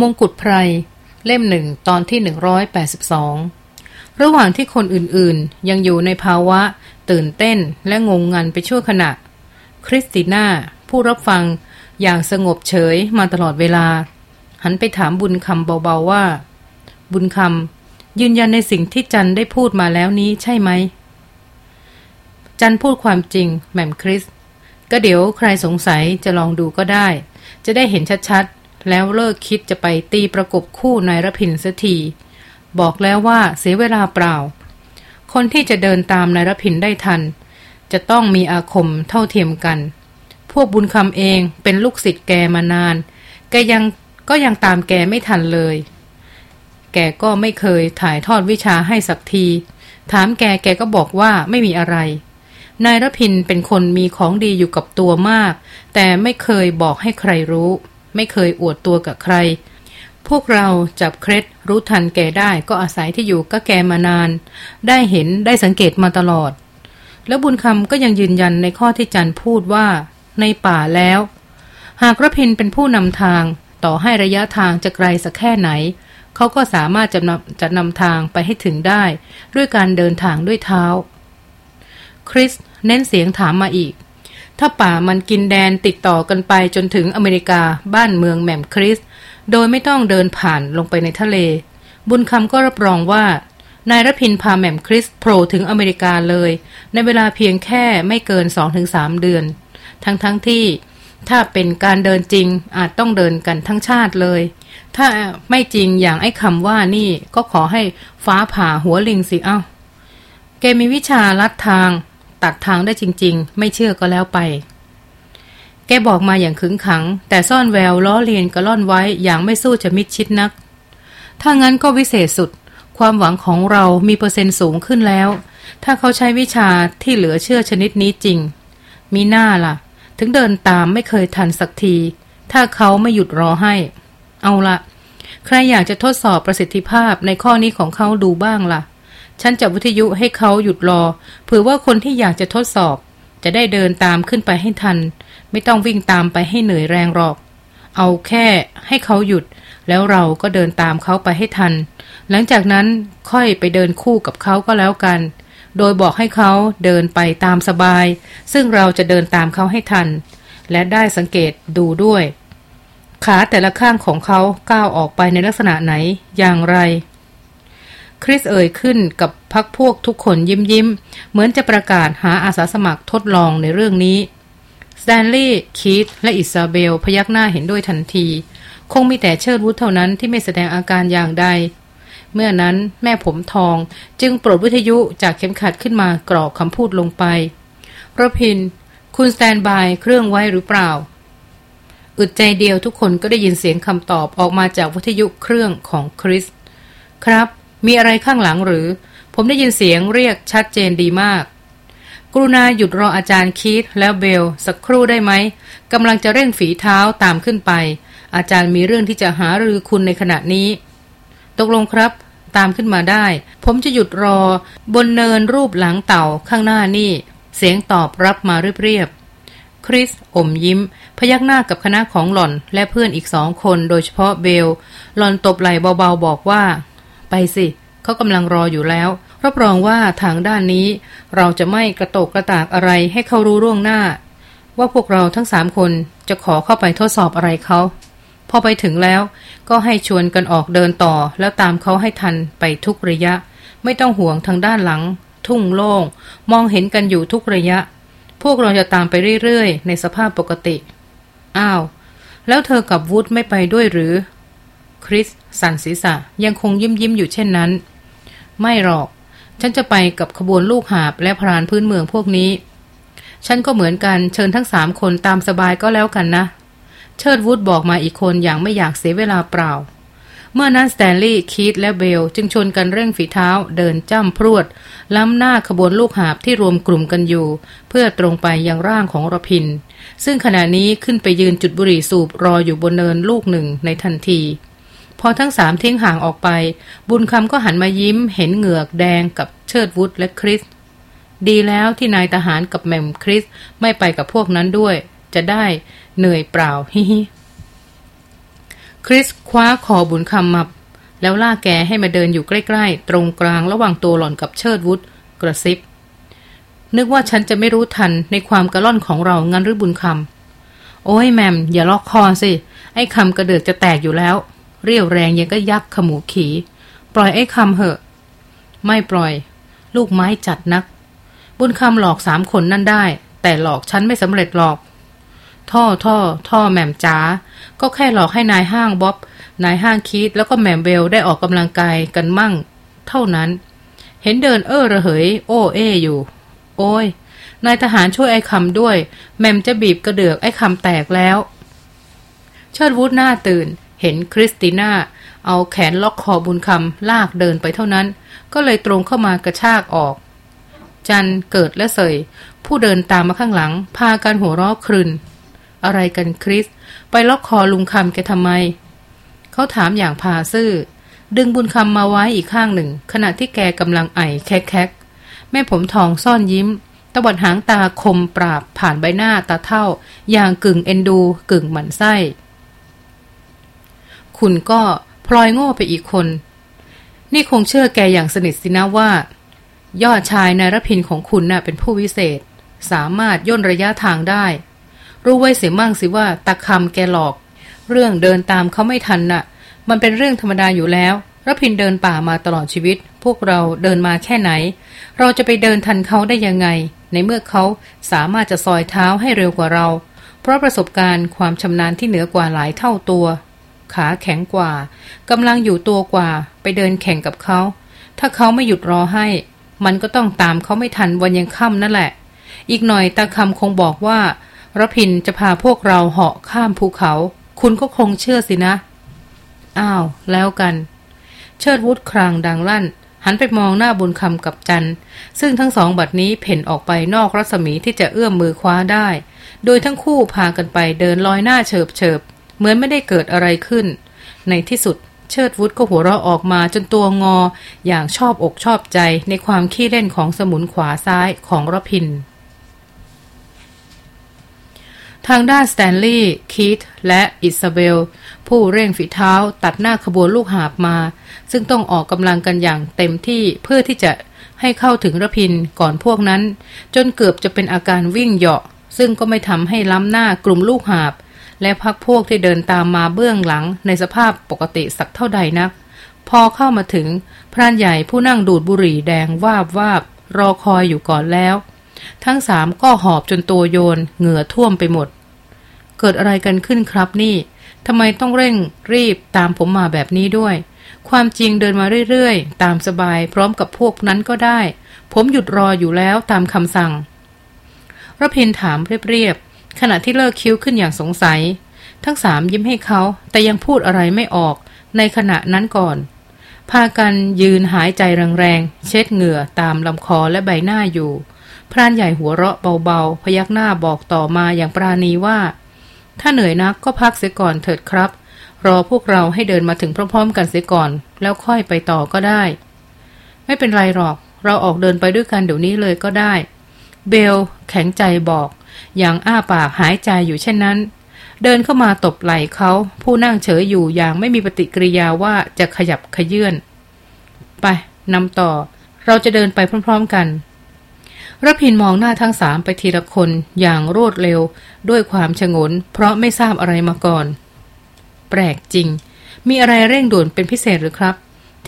มงกุฎไพร เล่มหนึ่งตอนที่ 182 ระหว่างที่คนอื่นๆ ยังอยู่ในภาวะ ตื่นเต้นและงงงันไปชั่วขณะ คริสติน่า ผู้รับฟังอย่างสงบเฉยมาตลอดเวลา หันไปถามบุญคำเบาๆว่า บุญคำยืนยันในสิ่งที่จันได้พูดมาแล้วนี้ใช่ไหม จันพูดความจริงแหม่มคริส ก็เดี๋ยวใครสงสัยจะลองดูก็ได้ จะได้เห็นชัดๆ แล้วเลิกคิดจะไปตีประกบคู่นายรพินสัทีบอกแล้วว่าเสียเวลาเปล่า คนที่จะเดินตามนายรพินได้ทัน จะต้องมีอาคมเท่าเทียมกัน พวกบุญคำเองเป็นลูกศิษย์แกมานาน แกยังก็ยังตามแกไม่ทันเลย แกก็ไม่เคยถ่ายทอดวิชาให้สักที ถามแกแกก็บอกว่าไม่มีอะไร นายรพินเป็นคนมีของดีอยู่กับตัวมาก แต่ไม่เคยบอกให้ใครรู้ ไม่เคยอวดตัวกับใคร พวกเราจับเคล็ดรู้ทันแกได้ก็อาศัยที่อยู่ก็แกมานาน ได้เห็นได้สังเกตมาตลอด แล้วบุญคำก็ยังยืนยันในข้อที่จันพูดว่า ในป่าแล้ว หากระพินเป็นผู้นำทาง ต่อให้ระยะทางจะไกลสักแค่ไหนเขาก็สามารถจะนำจะนำทางไปให้ถึงได้ ด้วยการเดินทางด้วยเท้า คริสเน้นเสียงถามมาอีก ถ้าป่ามันกินแดนติดต่อกันไปจนถึงอเมริกาบ้านเมืองแหม่มคริส โดยไม่ต้องเดินผ่านลงไปในทะเล บุญคำก็รับรองว่านายรพินพาแหม่มคริสโผล่ถึงอเมริกาเลย ในเวลาเพียงแค่ไม่เกิน 2-3 เดือน ทั้งๆทที่ถ้าเป็นการเดินจริงอาจต้องเดินกันทั้งชาติเลย ถ้าไม่จริงอย่างไอ้คำว่านี่ก็ขอให้ฟ้าผ่าหัวลิงสิเอ้าแกมีวิชาลัดทาง ตัดทางได้จริง ๆ ไม่เชื่อก็แล้วไป แกบอกมาอย่างขึงขัง แต่ซ่อนแววล้อเลียนกระล่อนไว้อย่างไม่สู้จะมิดชิดนัก ถ้างั้นก็วิเศษสุด ความหวังของเรามีเปอร์เซ็นต์สูงขึ้นแล้ว ถ้าเขาใช้วิชาที่เหลือเชื่อชนิดนี้จริง มีหน้าล่ะ ถึงเดินตามไม่เคยทันสักที ถ้าเขาไม่หยุดรอให้ เอาละใครอยากจะทดสอบประสิทธิภาพในข้อนี้ของเขาดูบ้างล่ะ ฉันจะวิทยุให้เขาหยุดรอ เผื่อว่าคนที่อยากจะทดสอบ จะได้เดินตามขึ้นไปให้ทัน ไม่ต้องวิ่งตามไปให้เหนื่อยแรงหรอก เอาแค่ให้เขาหยุด แล้วเราก็เดินตามเขาไปให้ทัน หลังจากนั้นค่อยไปเดินคู่กับเขาก็แล้วกัน โดยบอกให้เขาเดินไปตามสบาย ซึ่งเราจะเดินตามเขาให้ทัน และได้สังเกตดูด้วย ขาแต่ละข้างของเขาก้าวออกไปในลักษณะไหนอย่างไร คริสเอ่ยขึ้นกับพรรคพวกทุกคนยิ้มยิ้ม เหมือนจะประกาศหาอาสาสมัครทดลองในเรื่องนี้สแตนลีย์คีตและอิซาเบลพยักหน้าเห็นด้วยทันที คงมีแต่เชิดวุฒเท่านั้นที่ไม่แสดงอาการอย่างใด เมื่อนั้นแม่ผมทองจึงปลดวิทยุจากเข็มขัดขึ้นมากรอกคำพูดลงไปรพิน คุณสแตนบายเครื่องไว้หรือเปล่าอึดใจเดียวทุกคนก็ได้ยินเสียงคำตอบออกมาจากวิทยุเครื่องของคริส ครับ มีอะไรข้างหลังหรือ ผมได้ยินเสียงเรียกชัดเจนดีมาก กรุณาหยุดรออาจารย์คีตแล้วเบล สักครู่ได้ไหมกำลังจะเร่งฝีเท้าตามขึ้นไป อาจารย์มีเรื่องที่จะหารือคุณในขณะนี้ ตกลงครับ ตามขึ้นมาได้ ผมจะหยุดรอบนเนินรูปหลังเต่าข้างหน้านี่ เสียงตอบรับมาเรียบๆคริสอมยิ้ม พยักหน้ากับคณะของหล่อนและเพื่อนอีกสองคนโดยเฉพาะเบล หล่อนตบไหล่เบาๆบอกว่า ไปสิเขากำลังรออยู่แล้ว รับรองว่าทางด้านนี้ เราจะไม่กระโตกกระตากอะไรให้เขารู้ร่วงหน้า ว่าพวกเราทั้งสามคนจะขอเข้าไปทดสอบอะไรเขาพอไปถึงแล้วก็ให้ชวนกันออกเดินต่อแล้วตามเขาให้ทันไปทุกระยะ ไม่ต้องห่วงทางด้านหลัง ทุ่งโล่ง มองเห็นกันอยู่ทุกระยะ พวกเราจะตามไปเรื่อยๆ ในสภาพปกติ อ้าว แล้วเธอกับวุฒไม่ไปด้วยหรือ คริส สันศีรษะยังคงยิ้มยิ้มอยู่เช่นนั้น ไม่หรอก ฉันจะไปกับขบวนลูกหาบและพรานพื้นเมืองพวกนี้ ฉันก็เหมือนกันเชิญทั้งสามคนตามสบายก็แล้วกันนะ เชิดวูดบอกมาอีกคนอย่างไม่อยากเสียเวลาเปล่า เมื่อนั้นสแตนลีย์คีตและเบลจึงชนกันเร่งฝีเท้า เดินจ้ำพรวด ล้ำหน้าขบวนลูกหาบที่รวมกลุ่มกันอยู่ เพื่อตรงไปยังร่างของรพินซึ่งขณะนี้ขึ้นไปยืนจุดบุหรี่สูบรออยู่บนเนินลูกหนึ่งในทันที พอทั้งสามทิ้งห่างออกไป บุญคำก็หันมายิ้ม เห็นเหงือกแดงกับเชิดวุฒและคริส ดีแล้วที่นายทหารกับแมมคริสไม่ไปกับพวกนั้นด้วย จะได้เหนื่อยเปล่าฮิฮิคคริสคว้าคอบุญคำมาแล้วล่าแกให้มาเดินอยู่ใกล้ ๆ ตรงกลางระหว่างตัวหล่อนกับเชิดวุฒกระซิบ นึกว่าฉันจะไม่รู้ทันในความกระล่อนของเรางั้นหรือบุญคำโอ้ยแมม อย่าล็อกคอสิ ไอ้คำกระเดือกจะแตกอยู่แล้ว เรียวแรงยังก็ยักขมูขี ปล่อยไอ้คำเหอะ ไม่ปล่อย ลูกไม้จัดนัก บุญคำหลอกสามคนนั่นได้ แต่หลอกฉันไม่สำเร็จหรอก ท่อท่อ ท่อแหม่มจ๋าก็แค่หลอกให้นายห้างบ๊อบนายห้างคิดแล้วก็แหม่มเบลได้ออกกำลังกายกันมั่ง เท่านั้น เห็นเดินเอ้อระเหย โอ้เออยู่ โอ้ยนายทหารช่วยไอ้คำด้วยแหม่มจะบีบกระเดือกไอ้คำแตกแล้ว เชิดวุฒหน้าตื่น เห็นคริสติน่า เอาแขนล็อกคอบุญคำลากเดินไปเท่านั้น ก็เลยตรงเข้ามากระชากออก จันเกิดและเสย ผู้เดินตามมาข้างหลัง พากันหัวเราะครึนอะไรกันคริส ไปล็อกคอลุงคำแกทำไม เขาถามอย่างพาซื่อ ดึงบุญคำมาไว้อีกข้างหนึ่ง ขณะที่แกกำลังไอแคกๆแม่ผมทองซ่อนยิ้มตะวัดหางตาคมปราบผ่านใบหน้าตาเท่า อย่างกึ่งเอ็นดูกึ่งหมันไส้ คุณก็พลอยโง่ไปอีกคน นี่คงเชื่อแกอย่างสนิทสินะว่า ยอดชายนายรพินของคุณน่ะเป็นผู้วิเศษ สามารถย่นระยะทางได้ รู้ไว้เสียมั่งสิว่าตะคำแกหลอก เรื่องเดินตามเขาไม่ทันน่ะ มันเป็นเรื่องธรรมดาอยู่แล้วรพินเดินป่ามาตลอดชีวิต พวกเราเดินมาแค่ไหน เราจะไปเดินทันเขาได้ยังไง ในเมื่อเขาสามารถจะซอยเท้าให้เร็วกว่าเรา เพราะประสบการณ์ความชำนาญที่เหนือกว่าหลายเท่าตัว ขาแข็งกว่ากำลังอยู่ตัวกว่า ไปเดินแข่งกับเขา ถ้าเขาไม่หยุดรอให้ มันก็ต้องตามเขาไม่ทันวันยังค่ำนั่นแหละ อีกหน่อยตาคำคงบอกว่ารพินจะพาพวกเราเหาะข้ามภูเขา คุณก็คงเชื่อสินะ อ้าว แล้วกัน เชิดวุฒครางดังลั่น หันไปมองหน้าบุญคำกับจัน ซึ่งทั้งสองบัดนี้เผ่นออกไปนอกรัศมีที่จะเอื้อมมือคว้าได้ โดยทั้งคู่พากันไปเดินลอยหน้าเฉิบเฉิบ เหมือนไม่ได้เกิดอะไรขึ้น ในที่สุดเชิดวุฒก็หัวเราะออกมาจนตัวงอ อย่างชอบอกชอบใจในความขี้เล่นของสมุนขวาซ้ายของรพิน ทางด้านสแตนลีย์คีตและอิซาเบล ผู้เร่งฝีเท้าตัดหน้าขบวนลูกหาบมา ซึ่งต้องออกกำลังกันอย่างเต็มที่เพื่อที่จะให้เข้าถึงระพินก่อนพวกนั้น จนเกือบจะเป็นอาการวิ่งเหาะ ซึ่งก็ไม่ทำให้ล้ำหน้ากลุ่มลูกหาบ และพักพวกที่เดินตามมาเบื้องหลังในสภาพปกติสักเท่าใดนัก พอเข้ามาถึงพรานใหญ่ผู้นั่งดูดบุหรี่แดงวาบวาบรอคอยอยู่ก่อนแล้ว ทั้งสามก็หอบจนตัวโยนเหงื่อท่วมไปหมด เกิดอะไรกันขึ้นครับนี่ทำไมต้องเร่งรีบตามผมมาแบบนี้ด้วย ความจริงเดินมาเรื่อยๆ ตามสบายพร้อมกับพวกนั้นก็ได้ ผมหยุดรออยู่แล้วตามคำสั่งรพินถามเรียบ ขณะที่เลิกคิ้วขึ้นอย่างสงสัย ทั้งสามยิ้มให้เขาแต่ยังพูดอะไรไม่ออกในขณะนั้นก่อน พากันยืนหายใจแรงๆ เช็ดเหงื่อตามลำคอและใบหน้าอยู่ พรานใหญ่หัวเราะเบาๆ พยักหน้าบอกต่อมาอย่างปราณีว่า ถ้าเหนื่อยนักก็พักเสียก่อนเถิดครับ รอพวกเราให้เดินมาถึงพร้อมๆ กันเสียก่อน แล้วค่อยไปต่อก็ได้ ไม่เป็นไรหรอก เราออกเดินไปด้วยกันเดี๋ยวนี้เลยก็ได้ เบลแข็งใจบอก อย่างอ้าปากหายใจอยู่เช่นนั้น เดินเข้ามาตบไหล่เขาผู้นั่งเฉยอยู่อย่างไม่มีปฏิกิริยาว่าจะขยับขยื่นไปนำต่อ เราจะเดินไปพร้อม ๆกันรพินมองหน้าทั้งสามไปทีละคนอย่างรวดเร็วด้วยความชงน เพราะไม่ทราบอะไรมาก่อน แปลกจริง มีอะไรเร่งด่วนเป็นพิเศษหรือครับ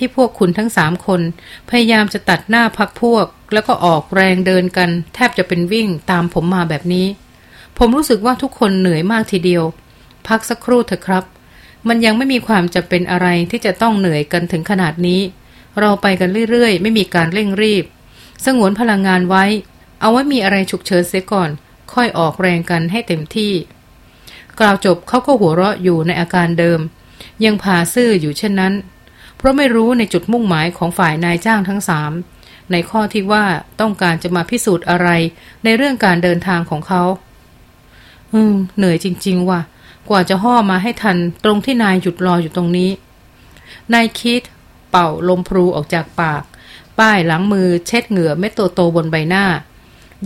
ที่พวกคุณทั้งสามคน พยายามจะตัดหน้าพักพวก แล้วก็ออกแรงเดินกัน แทบจะเป็นวิ่งตามผมมาแบบนี้ ผมรู้สึกว่าทุกคนเหนื่อยมากทีเดียว พักสักครู่เถอะครับ มันยังไม่มีความจะเป็นอะไรที่จะต้องเหนื่อยกันถึงขนาดนี้ เราไปกันเรื่อยๆ ไม่มีการเร่งรีบ สงวนพลังงานไว้ เอาไว้มีอะไรฉุกเฉินเสียก่อน ค่อยออกแรงกันให้เต็มที่ กล่าวจบเขาก็หัวเราะอยู่ในอาการเดิม ยังพาซื่ออยู่เช่นนั้น เพราะไม่รู้ในจุดมุ่งหมายของฝ่ายนายจ้างทั้งสามในข้อที่ว่าต้องการจะมาพิสูจน์อะไรในเรื่องการเดินทางของเขา อืม เหนื่อยจริง ๆ ว่ะ กว่าจะห่อมาให้ทันตรงที่นายหยุดรออยู่ตรงนี้ นายคิด เป่าลมพลูออกจากปาก ป้ายหลังมือเช็ดเหงื่อเม็ดโตๆบนใบหน้า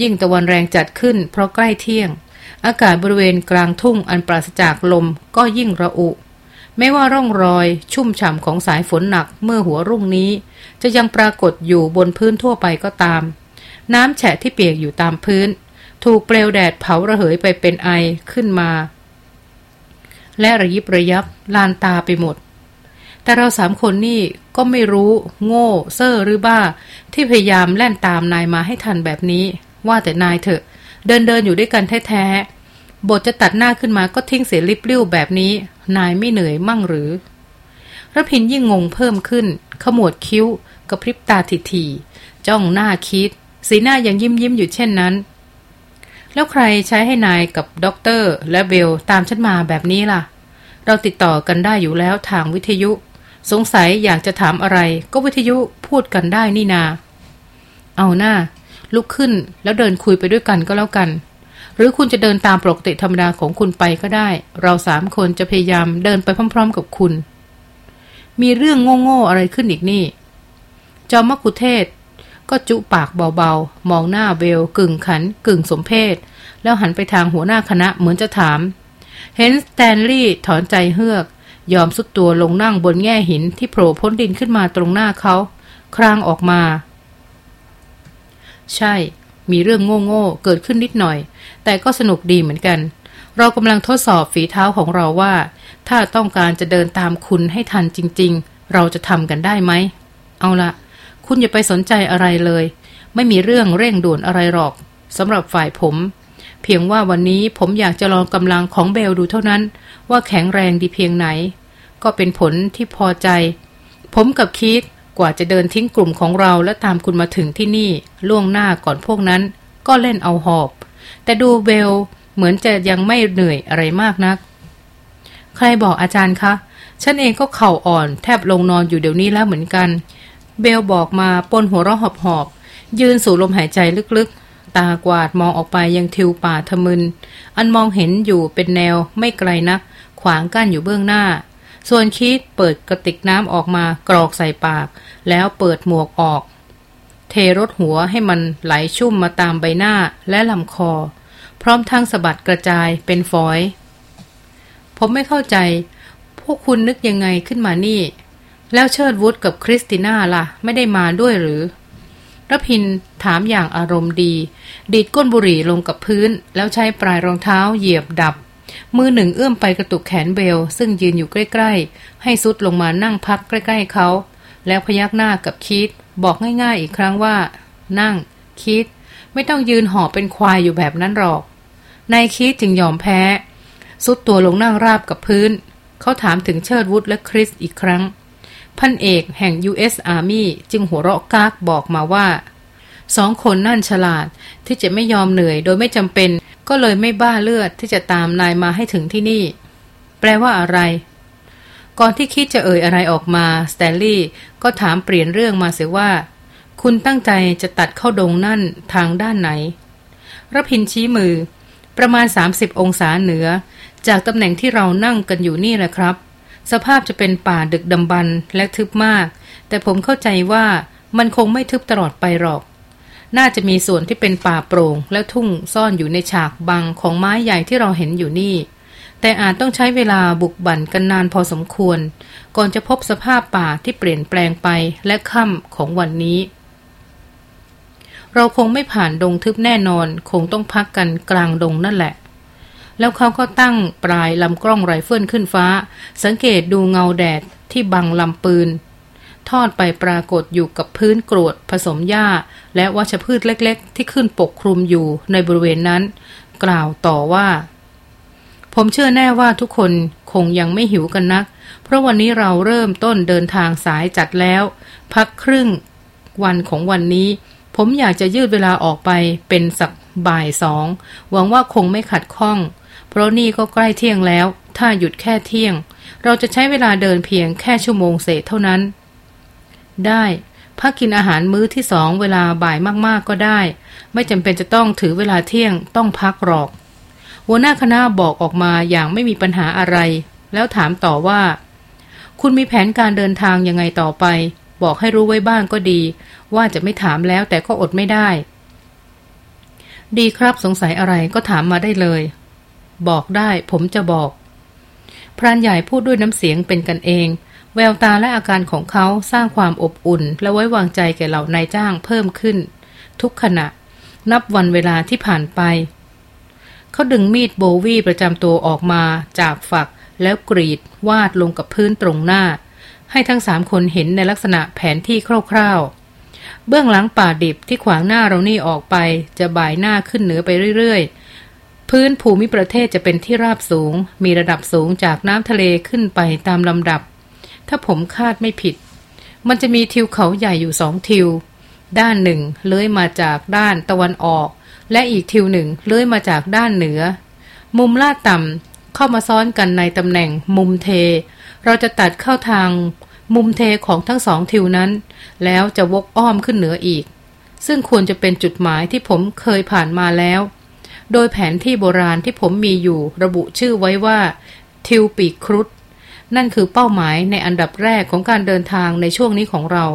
ยิ่งตะวันแรงจัดขึ้นเพราะใกล้เที่ยง อากาศบริเวณกลางทุ่งอันปราศจากลมก็ยิ่งระอุ ไม่ว่าร่องรอย ชุ่มฉ่ำของสายฝนหนักเมื่อหัวรุ่งนี้ จะยังปรากฏอยู่บนพื้นทั่วไปก็ตาม น้ำแฉะที่เปียกอยู่ตามพื้น ถูกเปลวแดดเผาระเหยไปเป็นไอขึ้นมา และระยิบระยับลานตาไปหมด แต่เราสามคนนี่ก็ไม่รู้ โง่ เซ่อหรือบ้า ที่พยายามแล่นตามนายมาให้ทันแบบนี้ ว่าแต่นายเถอะ เดินเดินอยู่ด้วยกันแท้ บทจะตัดหน้าขึ้นมาก็ทิ้งเสียลิบลิ้วแบบนี้ นายไม่เหนื่อยมั่งหรือระพินยิ่งงงเพิ่มขึ้น ขมวดคิ้ว กระพริบตาถี่ๆจ้องหน้าคริส สีหน้ายังยิ้มยิ้มอยู่เช่นนั้น แล้วใครใช้ให้นายกับด็อกเตอร์และเบลตามฉันมาแบบนี้ล่ะ เราติดต่อกันได้อยู่แล้วทางวิทยุ สงสัยอยากจะถามอะไร ก็วิทยุพูดกันได้นี่นา เอาน่าลุกขึ้นแล้วเดินคุยไปด้วยกันก็แล้วกัน หรือคุณจะเดินตามปกติธรรมดาของคุณไปก็ได้ เราสามคนจะพยายามเดินไปพร้อม ๆ กับคุณ มีเรื่องโง่ๆอะไรขึ้นอีกนี่ จอมกุเทศ ก็จุปากเบาๆ มองหน้าเบลกึ่งขัน กึ่งสมเพศ แล้วหันไปทางหัวหน้าคณะเหมือนจะถาม เห็นสแตนลีย์ถอนใจเฮือก ยอมสุดตัวลงนั่งบนแง่หินที่โผล่พ้นดินขึ้นมาตรงหน้าเขา ครางออกมา ใช่ มีเรื่องโง่ๆเกิดขึ้นนิดหน่อย แต่ก็สนุกดีเหมือนกัน เรากำลังทดสอบฝีเท้าของเราว่า ถ้าต้องการจะเดินตามคุณให้ทันจริง ๆ เราจะทำกันได้ไหม เอาละคุณอย่าไปสนใจอะไรเลย ไม่มีเรื่องเร่งด่วนอะไรหรอกสำหรับฝ่ายผม เพียงว่าวันนี้ผมอยากจะลองกำลังของเบลดูเท่านั้น ว่าแข็งแรงดีเพียงไหน ก็เป็นผลที่พอใจ ผมกับคิด กว่าจะเดินทิ้งกลุ่มของเราและตามคุณมาถึงที่นี่ล่วงหน้าก่อนพวกนั้น ก็เล่นเอาหอบ แต่ดูเบลเหมือนจะยังไม่เหนื่อยอะไรมากนัก ใครบอกอาจารย์คะ ฉันเองก็เข่าอ่อนแทบลงนอนอยู่เดี๋ยวนี้แล้วเหมือนกัน เบลบอกมาปนหัวเราะหอบๆยืนสูดลมหายใจลึกๆ ตากวาดมองออกไปยังทิวป่าทะมึน อันมองเห็นอยู่เป็นแนวไม่ไกลนัก ขวางกั้นอยู่เบื้องหน้า ส่วนคิดเปิดกระติกน้ำออกมากรอกใส่ปาก แล้วเปิดหมวกออก เทรถหัวให้มันไหลชุ่มมาตามใบหน้าและลำคอ พร้อมทั้งสะบัดกระจายเป็นฝอย ผมไม่เข้าใจ พวกคุณนึกยังไงขึ้นมานี่ แล้วเชิดวุฒกับคริสติน่าล่ะ ไม่ได้มาด้วยหรือรพินถามอย่างอารมณ์ดี ดีดก้นบุหรี่ลงกับพื้น แล้วใช้ปลายรองเท้าเหยียบดับ มือหนึ่งเอื้อมไปกระตุกแขนเบล ซึ่งยืนอยู่ใกล้ ๆ ให้ซุดลงมานั่งพักใกล้ ๆเขา แล้วพยักหน้ากับคิดบอกง่ายๆอีกครั้งว่า นั่ง คิด ไม่ต้องยืนห่อเป็นควายอยู่แบบนั้นหรอก นายคิดจึงยอมแพ้ ซุดตัวลงนั่งราบกับพื้น เขาถามถึงเชิดวุฒและคริสอีกครั้ง พันเอกแห่ง U.S. Army จึงหัวเราะกากบอกมาว่าสองคนนั่นฉลาดที่จะไม่ยอมเหนื่อยโดยไม่จำเป็น ก็เลยไม่บ้าเลือดที่จะตามนายมาให้ถึงที่นี่ แปลว่าอะไร ก่อนที่คิดจะเอ่ยอะไรออกมา สแตนลีย์ก็ถามเปลี่ยนเรื่องมาเสียว่า คุณตั้งใจจะตัดเข้าดงนั่นทางด้านไหนรพินชี้มือ ประมาณ 30 องศาเหนือ จากตำแหน่งที่เรานั่งกันอยู่นี่แหละครับ สภาพจะเป็นป่าดึกดำบรรพ์และทึบมาก แต่ผมเข้าใจว่ามันคงไม่ทึบตลอดไปหรอก น่าจะมีส่วนที่เป็นป่าโปร่ง และทุ่งซ่อนอยู่ในฉากบังของไม้ใหญ่ที่เราเห็นอยู่นี่ แต่อาจต้องใช้เวลาบุกบั่นกันนานพอสมควร ก่อนจะพบสภาพป่าที่เปลี่ยนแปลงไปและค่ำของวันนี้ เราคงไม่ผ่านดงทึบแน่นอน คงต้องพักกันกลางดงนั่นแหละ แล้วเขาก็ตั้งปลายลำกล้องไรเฟิลขึ้นฟ้า สังเกตดูเงาแดดที่บังลำปืน ทอดไปปรากฏอยู่กับพื้นกรวดผสมหญ้า และวัชพืชเล็กๆ ที่ขึ้นปกคลุมอยู่ในบริเวณนั้น กล่าวต่อว่า ผมเชื่อแน่ว่าทุกคนคงยังไม่หิวกันนัก เพราะวันนี้เราเริ่มต้นเดินทางสายจัดแล้ว พักครึ่งวันของวันนี้ ผมอยากจะยืดเวลาออกไปเป็นสักบ่ายสองหวังว่าคงไม่ขัดข้อง เพราะนี่ก็ใกล้เที่ยงแล้ว ถ้าหยุดแค่เที่ยง เราจะใช้เวลาเดินเพียงแค่ชั่วโมงเศษเท่านั้น ได้ พักกินอาหารมื้อที่สองเวลาบ่ายมากๆก็ได้ ไม่จำเป็นจะต้องถือเวลาเที่ยงต้องพักหรอก หัวหน้าคณะบอกออกมาอย่างไม่มีปัญหาอะไร แล้วถามต่อว่า คุณมีแผนการเดินทางยังไงต่อไป บอกให้รู้ไว้บ้างก็ดี ว่าจะไม่ถามแล้วแต่ก็อดไม่ได้ ดีครับสงสัยอะไรก็ถามมาได้เลย บอกได้ผมจะบอกพรานใหญ่พูดด้วยน้ำเสียงเป็นกันเอง แววตาและอาการของเขาสร้างความอบอุ่น และไว้วางใจแก่เหล่านายจ้างเพิ่มขึ้น ทุกขณะ นับวันเวลาที่ผ่านไป เขาดึงมีดโบวีประจำตัวออกมาจากฝัก แล้วกรีดวาดลงกับพื้นตรงหน้า ให้ทั้งสามคนเห็นในลักษณะแผนที่คร่าวๆ เบื้องหลังป่าดิบที่ขวางหน้าเรานี่ออกไป จะบ่ายหน้าขึ้นเหนือไปเรื่อยๆพื้นภูมิประเทศจะเป็นที่ราบสูง มีระดับสูงจากน้ำทะเลขึ้นไปตามลำดับ ถ้าผมคาดไม่ผิด มันจะมีทิวเขาใหญ่อยู่สองทิว ด้านหนึ่งเลื้อยมาจากด้านตะวันออก และอีกทิวหนึ่งเลื้อยมาจากด้านเหนือ มุมลาดต่ำเข้ามาซ้อนกันในตำแหน่งมุมเท เราจะตัดเข้าทางมุมเทของทั้งสองทิวนั้น แล้วจะวกอ้อมขึ้นเหนืออีก ซึ่งควรจะเป็นจุดหมายที่ผมเคยผ่านมาแล้ว โดยแผนที่โบราณที่ผมมีอยู่ระบุชื่อไว้ว่า ทิวปีครุฑ นั่นคือเป้าหมายในอันดับแรกของการเดินทางในช่วงนี้ของเรา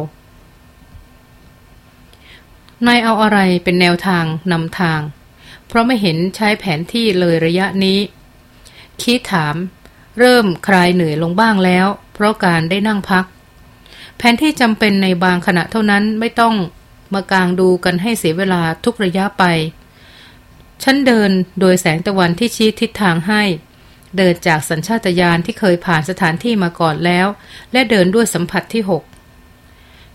นายเอาอะไรเป็นแนวทางนำทาง เพราะไม่เห็นใช้แผนที่เลยระยะนี้ คิดถาม เริ่มคลายเหนื่อยลงบ้างแล้ว เพราะการได้นั่งพัก แผนที่จำเป็นในบางขณะเท่านั้นไม่ต้องมากางดูกันให้เสียเวลาทุกระยะไป ฉันเดินโดยแสงตะวันที่ชี้ทิศทางให้ เดินจากสัญชาตญาณที่เคยผ่านสถานที่มาก่อนแล้ว และเดินด้วยสัมผัสที่หก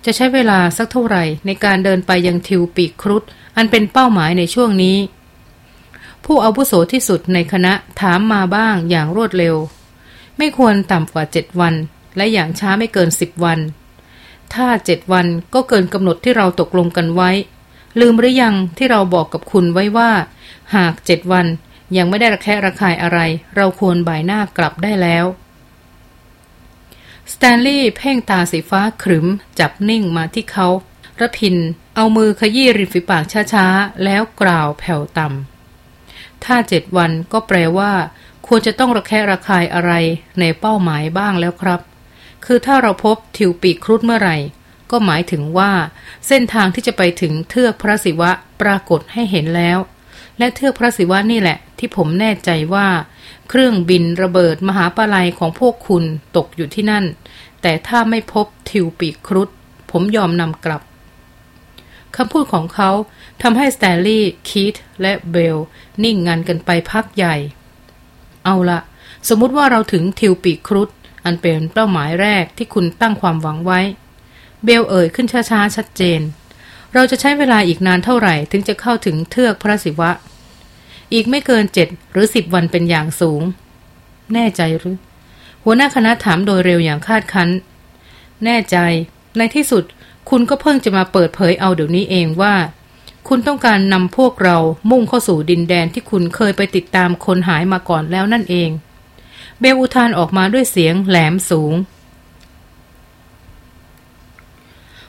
จะใช้เวลาสักเท่าไหร่ในการเดินไปยังทิวปีกครุฑอันเป็นเป้าหมายในช่วงนี้ ผู้อาวุโสที่สุดในคณะถามมาบ้างอย่างรวดเร็ว ไม่ควรต่ำกว่าเจ็ดวัน และอย่างช้าไม่เกินสิบวัน ถ้าเจ็ดวันก็เกินกำหนดที่เราตกลงกันไว้ ลืมหรือยังที่เราบอกกับคุณไว้ว่า หากเจ็ดวัน ยังไม่ได้ระแคะระคายอะไร เราควรบ่ายหน้ากลับได้แล้วสแตนลีย์เพ่งตาสีฟ้าขรึม จับนิ่งมาที่เขาระพิน เอามือขยี้ริมฝีปากช้าๆ แล้วกล่าวแผ่วต่ำถ้าเจ็ดวันก็แปลว่า ควรจะต้องระแคะระคายอะไรในเป้าหมายบ้างแล้วครับ คือถ้าเราพบทิวปีครุฑเมื่อไหร่ ก็หมายถึงว่า เส้นทางที่จะไปถึงเทือกพระศิวะปรากฏให้เห็นแล้ว และเทือกพระศิวะนี่แหละ ที่ผมแน่ใจว่า เครื่องบินระเบิดมหาปลัยของพวกคุณตกอยู่ที่นั่น แต่ถ้าไม่พบทิวปีครุฑผมยอมนำกลับคำพูดของเขาทำให้สแตลลี่ คีตและเบล นิ่งงันกันไปพักใหญ่ เอาละสมมุติว่าเราถึงทิวปีครุฑอันเป็นเป้าหมายแรกที่คุณตั้งความหวังไว้ เบลเอ่ยขึ้นช้าๆ ชัดเจน เราจะใช้เวลาอีกนานเท่าไหร่ ถึงจะเข้าถึงเทือกพระศิวะ อีกไม่เกินเจ็ดหรือสิบวันเป็นอย่างสูง แน่ใจหรือ หัวหน้าคณะถามโดยเร็วอย่างคาดคั้น แน่ใจ ในที่สุดคุณก็เพิ่งจะมาเปิดเผยเอาเดี๋ยวนี้เองว่า คุณต้องการนำพวกเรามุ่งเข้าสู่ดินแดนที่คุณเคยไปติดตามคนหายมาก่อนแล้วนั่นเอง เบลอุทานออกมาด้วยเสียงแหลมสูง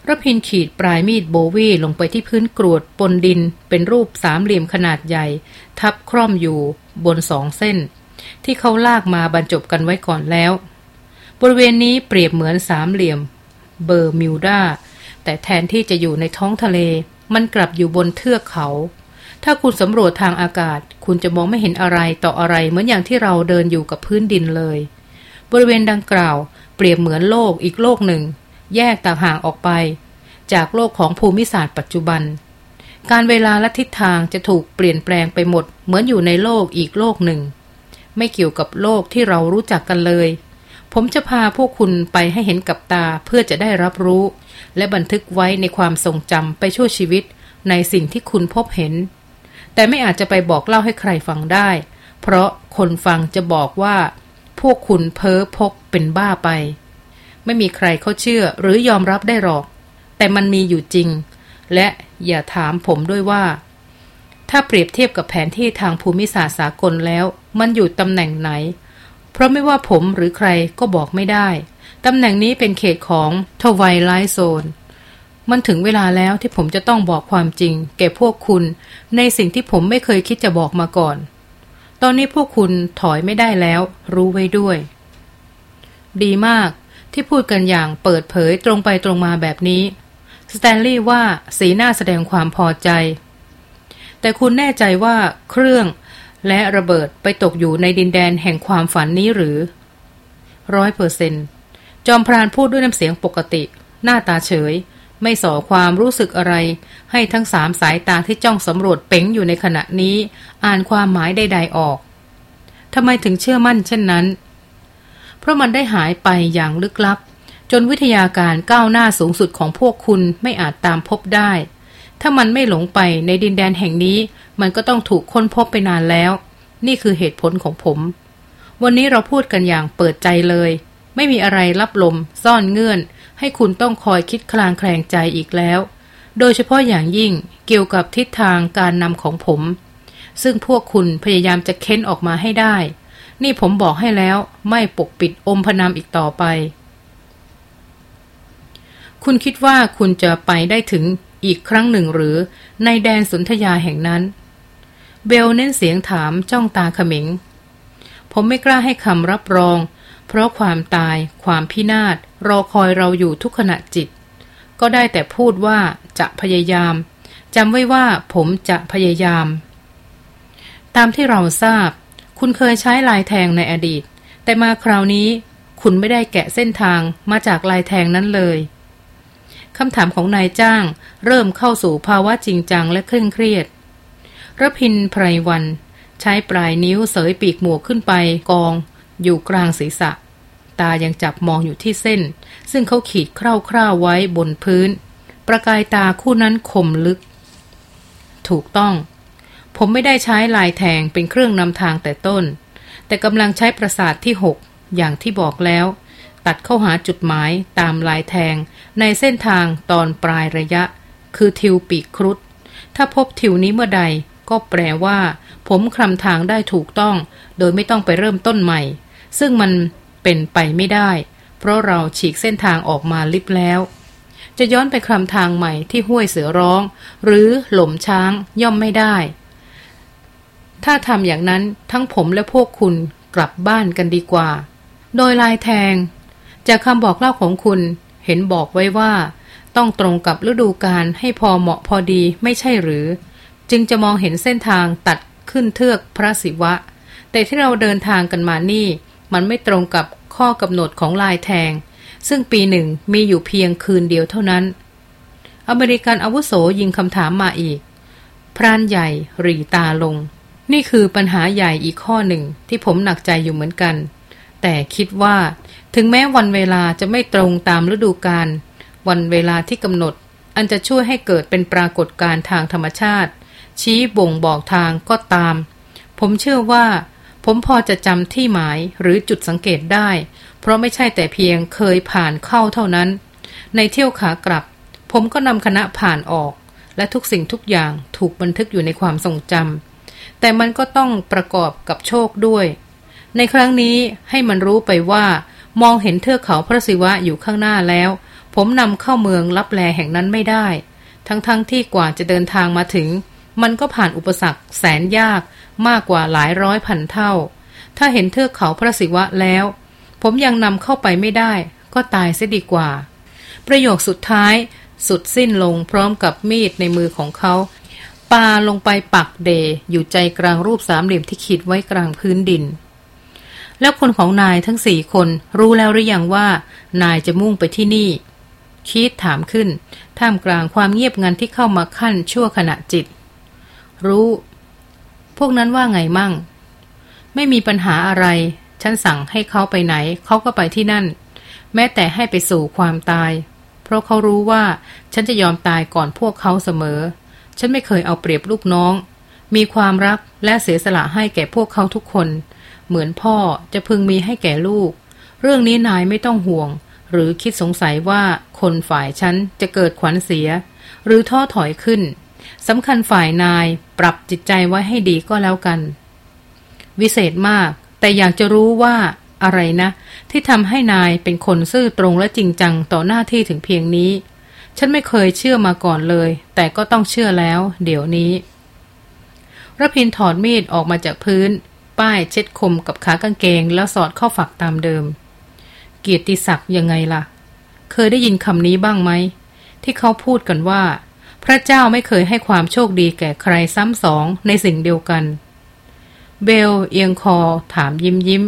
รพินขีดปลายมีดโบวีลงไปที่พื้นกรวดปนดิน เป็นรูปสามเหลี่ยมขนาดใหญ่ ทับคร่อมอยู่บนสองเส้น ที่เขาลากมาบรรจบกันไว้ก่อนแล้ว บริเวณนี้เปรียบเหมือนสามเหลี่ยม เบอร์มิวดาแต่แทนที่จะอยู่ในท้องทะเล มันกลับอยู่บนเทือกเขา ถ้าคุณสำรวจทางอากาศ คุณจะมองไม่เห็นอะไรต่ออะไรเหมือนอย่างที่เราเดินอยู่กับพื้นดินเลย บริเวณดังกล่าว เปรียบเหมือนโลกอีกโลกหนึ่ง แยกต่างห่างออกไป จากโลกของภูมิศาสตร์ปัจจุบัน การเวลาและทิศทางจะถูกเปลี่ยนแปลงไปหมด เหมือนอยู่ในโลกอีกโลกหนึ่ง ไม่เกี่ยวกับโลกที่เรารู้จักกันเลย ผมจะพาพวกคุณไปให้เห็นกับตาเพื่อจะได้รับรู้ และบันทึกไว้ในความทรงจำไปชั่วชีวิตในสิ่งที่คุณพบเห็น แต่ไม่อาจจะไปบอกเล่าให้ใครฟังได้ เพราะคนฟังจะบอกว่า พวกคุณเพ้อพกเป็นบ้าไป ไม่มีใครเขาเชื่อหรือยอมรับได้หรอก แต่มันมีอยู่จริง และอย่าถามผมด้วยว่า ถ้าเปรียบเทียบกับแผนที่ทางภูมิศาสตร์สากลแล้ว มันอยู่ตำแหน่งไหน เพราะไม่ว่าผมหรือใครก็บอกไม่ได้ ตำแหน่งนี้เป็นเขตของทวายไลโซนมันถึงเวลาแล้วที่ผมจะต้องบอกความจริง แก่พวกคุณ ในสิ่งที่ผมไม่เคยคิดจะบอกมาก่อน ตอนนี้พวกคุณถอยไม่ได้แล้ว รู้ไว้ด้วย ดีมาก ที่พูดกันอย่างเปิดเผยตรงไปตรงมาแบบนี้ สแตนลีย์ว่าสีหน้าแสดงความพอใจ แต่คุณแน่ใจว่าเครื่องและระเบิดไปตกอยู่ในดินแดนแห่งความฝันนี้หรือร้อยเปอร์เซนจอมพรานพูดด้วยน้ำเสียงปกติ หน้าตาเฉย ไม่ส่อความรู้สึกอะไร ให้ทั้งสามสายตาที่จ้องสำรวจเป๋งอยู่ในขณะนี้ อ่านความหมายใดๆออกทำไมถึงเชื่อมั่นเช่นนั้น เพราะมันได้หายไปอย่างลึกลับ จนวิทยาการก้าวหน้าสูงสุดของพวกคุณไม่อาจตามพบได้ ถ้ามันไม่หลงไปในดินแดนแห่งนี้ มันก็ต้องถูกค้นพบไปนานแล้ว นี่คือเหตุผลของผม วันนี้เราพูดกันอย่างเปิดใจเลย ไม่มีอะไรรับลม ซ่อนเงื่อน ให้คุณต้องคอยคิดคลางแคลงใจอีกแล้ว โดยเฉพาะอย่างยิ่งเกี่ยวกับทิศทางการนำของผมซึ่งพวกคุณพยายามจะเค้นออกมาให้ได้ นี่ผมบอกให้แล้วไม่ปกปิดอมพนามอีกต่อไป คุณคิดว่าคุณจะไปได้ถึงอีกครั้งหนึ่งหรือ ในแดนสุนทยาแห่งนั้น เบลเน้นเสียงถามจ้องตาขมิง ผมไม่กล้าให้คำรับรอง เพราะความตาย ความพินาศรอคอยเราอยู่ทุกขณะจิต ก็ได้แต่พูดว่าจะพยายามจำไว้ว่าผมจะพยายาม ตามที่เราทราบ คุณเคยใช้ลายแทงในอดีต แต่มาคราวนี้คุณไม่ได้แกะเส้นทางมาจากลายแทงนั้นเลยคำถามของนายจ้างเริ่มเข้าสู่ภาวะจริงจังและเคร่งเครียดระพินไพรวัน ใช้ปลายนิ้วเสยปีกหมวกขึ้นไปกอง อยู่กลางศีรษะ ตายังจับมองอยู่ที่เส้น ซึ่งเขาขีดคร่าวๆไว้บนพื้น ประกายตาคู่นั้นคมลึก ถูกต้อง ผมไม่ได้ใช้ลายแทงเป็นเครื่องนำทางแต่ต้น แต่กำลังใช้ประสาทที่ 6 อย่างที่บอกแล้ว ตัดเข้าหาจุดหมายตามลายแทง ในเส้นทางตอนปลายระยะ คือทิวปีกครุฑถ้าพบทิวนี้เมื่อใด ก็แปลว่า ผมคลำทางได้ถูกต้อง โดยไม่ต้องไปเริ่มต้นใหม่ ซึ่งมันเป็นไปไม่ได้ เพราะเราฉีกเส้นทางออกมาลิบแล้วจะย้อนไปคลำทางใหม่ที่ห้วยเสือร้อง หรือหล่มช้างย่อมไม่ได้ ถ้าทำอย่างนั้นทั้งผมและพวกคุณกลับบ้านกันดีกว่า โดยลายแทง จากคำบอกเล่าของคุณเห็นบอกไว้ว่า ต้องตรงกับฤดูกาลให้พอเหมาะพอดีไม่ใช่หรือ จึงจะมองเห็นเส้นทางตัดขึ้นเทือกพระศิวะ แต่ที่เราเดินทางกันมานี่ มันไม่ตรงกับข้อกำหนดของลายแทง ซึ่งปีหนึ่งมีอยู่เพียงคืนเดียวเท่านั้น อเมริกันอาวุโสยิงคำถามมาอีก พรานใหญ่รีตาลง นี่คือปัญหาใหญ่อีกข้อหนึ่งที่ผมหนักใจอยู่เหมือนกัน แต่คิดว่า ถึงแม้วันเวลาจะไม่ตรงตามฤดูกาลวันเวลาที่กำหนด อันจะช่วยให้เกิดเป็นปรากฏการณ์ทางธรรมชาติ ชี้บ่งบอกทางก็ตาม ผมเชื่อว่า ผมพอจะจำที่หมายหรือจุดสังเกตได้ เพราะไม่ใช่แต่เพียงเคยผ่านเข้าเท่านั้น ในเที่ยวขากลับ ผมก็นำคณะผ่านออก และทุกสิ่งทุกอย่างถูกบันทึกอยู่ในความทรงจำ แต่มันก็ต้องประกอบกับโชคด้วย ในครั้งนี้ให้มันรู้ไปว่า มองเห็นเทือกเขาพระศิวะอยู่ข้างหน้าแล้ว ผมนำเข้าเมืองรับแลแห่งนั้นไม่ได้ ทั้งๆทที่กว่าจะเดินทางมาถึง มันก็ผ่านอุปสรรคแสนยากมากกว่าหลายร้อยพันเท่า ถ้าเห็นเทือกเขาพระศิวะแล้ว ผมยังนำเข้าไปไม่ได้ ก็ตายเสียดีกว่า ประโยคสุดท้ายสุดสิ้นลงพร้อมกับมีดในมือของเขา ปาลงไปปักเดอยู่ใจกลางรูปสามเหลี่ยมที่ขีดไว้กลางพื้นดิน แล้วคนของนายทั้งสี่คนรู้แล้วหรือยังว่า นายจะมุ่งไปที่นี่ คิดถามขึ้น ท่ามกลางความเงียบงันที่เข้ามาขั้นชั่วขณะจิต รู้ พวกนั้นว่าไงมั่ง ไม่มีปัญหาอะไร ฉันสั่งให้เขาไปไหน เขาก็ไปที่นั่น แม้แต่ให้ไปสู่ความตาย เพราะเขารู้ว่าฉันจะยอมตายก่อนพวกเขาเสมอ ฉันไม่เคยเอาเปรียบลูกน้อง มีความรักและเสียสละให้แก่พวกเขาทุกคน เหมือนพ่อจะพึงมีให้แก่ลูก เรื่องนี้นายไม่ต้องห่วง หรือคิดสงสัยว่าคนฝ่ายฉันจะเกิดขวัญเสีย หรือท้อถอยขึ้นสำคัญฝ่ายนายปรับจิตใจไว้ให้ดีก็แล้วกัน วิเศษมาก แต่อยากจะรู้ว่าอะไรนะ ที่ทำให้นายเป็นคนซื่อตรงและจริงจังต่อหน้าที่ถึงเพียงนี้ ฉันไม่เคยเชื่อมาก่อนเลย แต่ก็ต้องเชื่อแล้ว เดี๋ยวนี้รพินถอดมีดออกมาจากพื้น ป้ายเช็ดคมกับขากางเกง แล้วสอดเข้าฝักตามเดิม เกียรติศักดิ์ยังไงล่ะ เคยได้ยินคำนี้บ้างไหม ที่เขาพูดกันว่า พระเจ้าไม่เคยให้ความโชคดีแก่ใครซ้ำสองในสิ่งเดียวกัน เบลเอียงคอถามยิ้มยิ้ม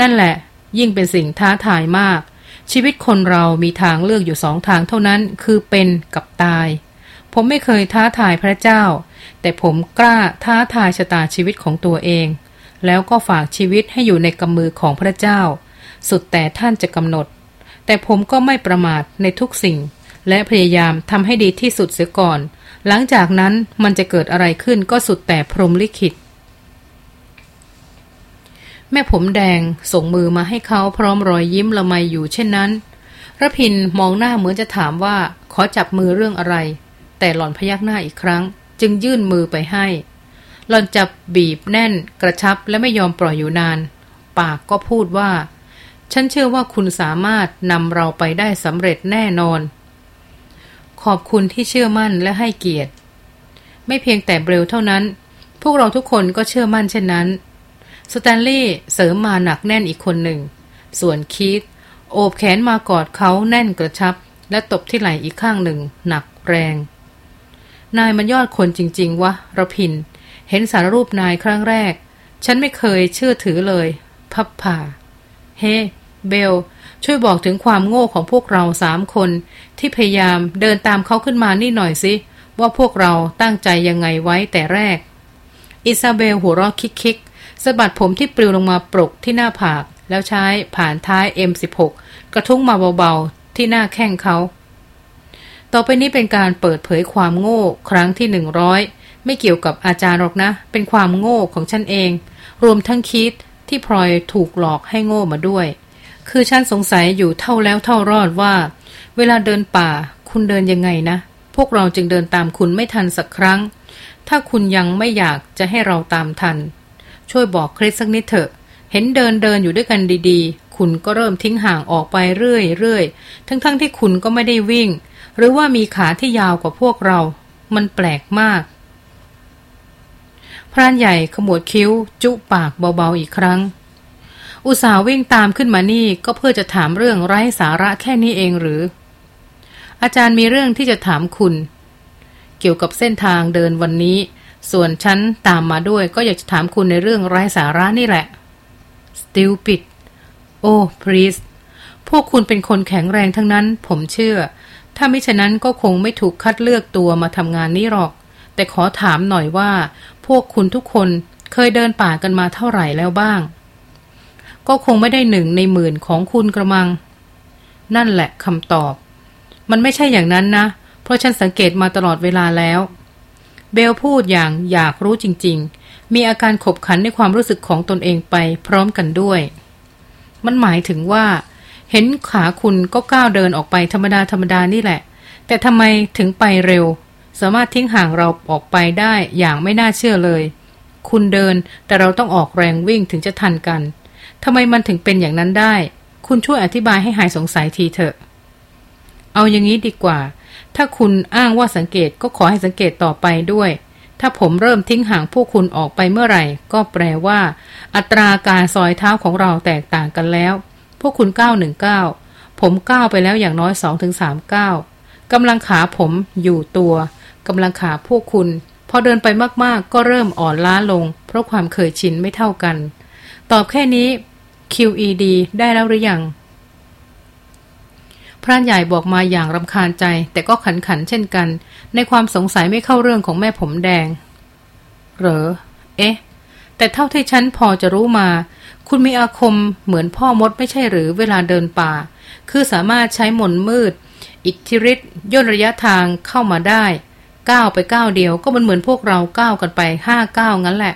นั่นแหละ ยิ่งเป็นสิ่งท้าทายมาก ชีวิตคนเรามีทางเลือกอยู่สองทางเท่านั้นคือเป็นกับตาย ผมไม่เคยท้าทายพระเจ้า แต่ผมกล้าท้าทายชะตาชีวิตของตัวเอง แล้วก็ฝากชีวิตให้อยู่ในกำมือของพระเจ้า สุดแต่ท่านจะกำหนด แต่ผมก็ไม่ประมาทในทุกสิ่ง และพยายามทำให้ดีที่สุดเสียก่อน หลังจากนั้นมันจะเกิดอะไรขึ้นก็สุดแต่พรหมลิขิต แม่ผมแดงส่งมือมาให้เขาพร้อมรอยยิ้มละไมอยู่เช่นนั้นระพินมองหน้าเหมือนจะถามว่าขอจับมือเรื่องอะไร แต่หล่อนพยักหน้าอีกครั้ง จึงยื่นมือไปให้ หล่อนจับบีบแน่น กระชับและไม่ยอมปล่อยอยู่นาน ปากก็พูดว่า ฉันเชื่อว่าคุณสามารถนำเราไปได้สำเร็จแน่นอน ขอบคุณที่เชื่อมั่นและให้เกียรติ ไม่เพียงแต่เบลเท่านั้น พวกเราทุกคนก็เชื่อมั่นเช่นนั้น สแตนลีย์เสริมมาหนักแน่นอีกคนหนึ่ง ส่วนคีตโอบแขนมากอดเขาแน่นกระชับ และตบที่ไหล่อีกข้างหนึ่ง หนักแรง นายมันยอดคนจริง ๆ วะระพิน เห็นสารรูปนายครั้งแรก ฉันไม่เคยเชื่อถือเลย พับผ่า เฮเบล ช่วยบอกถึงความโง่ของพวกเราสามคน ที่พยายามเดินตามเขาขึ้นมานี่หน่อยสิว่าพวกเราตั้งใจยังไงไว้แต่แรก อิซาเบลหัวเราะคิก สะบัดผมที่ปลิวลงมาปลกที่หน้าผาก แล้วใช้ผ่านท้าย M16 กระทุ้งมาเบาๆ ที่หน้าแข้งเขา ต่อไปนี้เป็นการเปิดเผยความโง่ครั้งที่หนึ่งร้อยไม่เกี่ยวกับอาจารย์หรอกนะ เป็นความโง่ของฉันเอง รวมทั้งคิดที่พลอยถูกหลอกให้โง่มาด้วย คือฉันสงสัยอยู่เท่าแล้วเท่ารอดว่า เวลาเดินป่า คุณเดินยังไงนะ พวกเราจึงเดินตามคุณไม่ทันสักครั้ง ถ้าคุณยังไม่อยากจะให้เราตามทัน ช่วยบอกคริสสักนิดเถอะ เห็นเดินเดินอยู่ด้วยกันดีๆ คุณก็เริ่มทิ้งห่างออกไปเรื่อยๆ ทั้งๆทที่คุณก็ไม่ได้วิ่ง หรือว่ามีขาที่ยาวกว่าพวกเรา มันแปลกมาก พรานใหญ่ขมวดคิ้ว จุปากเบาๆอีกครั้ง อุตสาวิ่งตามขึ้นมานี่ก็เพื่อจะถามเรื่องไร้สาระแค่นี้เองหรือ อาจารย์มีเรื่องที่จะถามคุณ เกี่ยวกับเส้นทางเดินวันนี้ ส่วนฉันตามมาด้วยก็อยากจะถามคุณในเรื่องไร้สาระนี่แหละ stupid โอ้ please พวกคุณเป็นคนแข็งแรงทั้งนั้น ผมเชื่อ ถ้าไม่ฉะนั้นก็คงไม่ถูกคัดเลือกตัวมาทำงานนี้หรอก แต่ขอถามหน่อยว่า พวกคุณทุกคนเคยเดินป่ากันมาเท่าไหร่แล้วบ้าง ก็คงไม่ได้หนึ่งในหมื่นของคุณกระมัง นั่นแหละคำตอบ มันไม่ใช่อย่างนั้นนะ เพราะฉันสังเกตมาตลอดเวลาแล้ว เบลพูดอย่างอยากรู้จริง ๆ มีอาการขบขันในความรู้สึกของตนเองไปพร้อมกันด้วย มันหมายถึงว่า เห็นขาคุณก็ก้าวเดินออกไปธรรมดาธรรมดานี่แหละ แต่ทำไมถึงไปเร็ว สามารถทิ้งห่างเราออกไปได้อย่างไม่น่าเชื่อเลย คุณเดินแต่เราต้องออกแรงวิ่งถึงจะทันกันทำไมมันถึงเป็นอย่างนั้นได้ คุณช่วยอธิบายให้หายสงสัยทีเถอะ เอาอย่างนี้ดีกว่า ถ้าคุณอ้างว่าสังเกตก็ขอให้สังเกตต่อไปด้วย ถ้าผมเริ่มทิ้งห่างพวกคุณออกไปเมื่อไหร่ ก็แปลว่า อัตราการซอยเท้าของเราแตกต่างกันแล้ว พวกคุณก้าหนึ่งก้าผมก้าวไปแล้วอย่างน้อยสองถึงสามก้าวกำลังขาผมอยู่ตัวกำลังขาพวกคุณ พอเดินไปมากๆ ก็เริ่มอ่อนล้าลง เพราะความเคยชินไม่เท่ากัน ตอบแค่นี้ QED ได้แล้วหรือยัง พระใหญ่บอกมาอย่างรำคาญใจ แต่ก็ขันขันเช่นกัน ในความสงสัยไม่เข้าเรื่องของแม่ผมแดง เหรอ เอ๊ะ แต่เท่าที่ฉันพอจะรู้มา คุณมีอาคมเหมือนพ่อมดไม่ใช่หรือเวลาเดินป่า คือสามารถใช้มนมืด อิทธิฤทธิ์ย่นระยะทางเข้ามาได้ก้าวไปก้าวเดียวก็มันเหมือนพวกเราก้าวกันไปห้าก้าวงั้นแหละ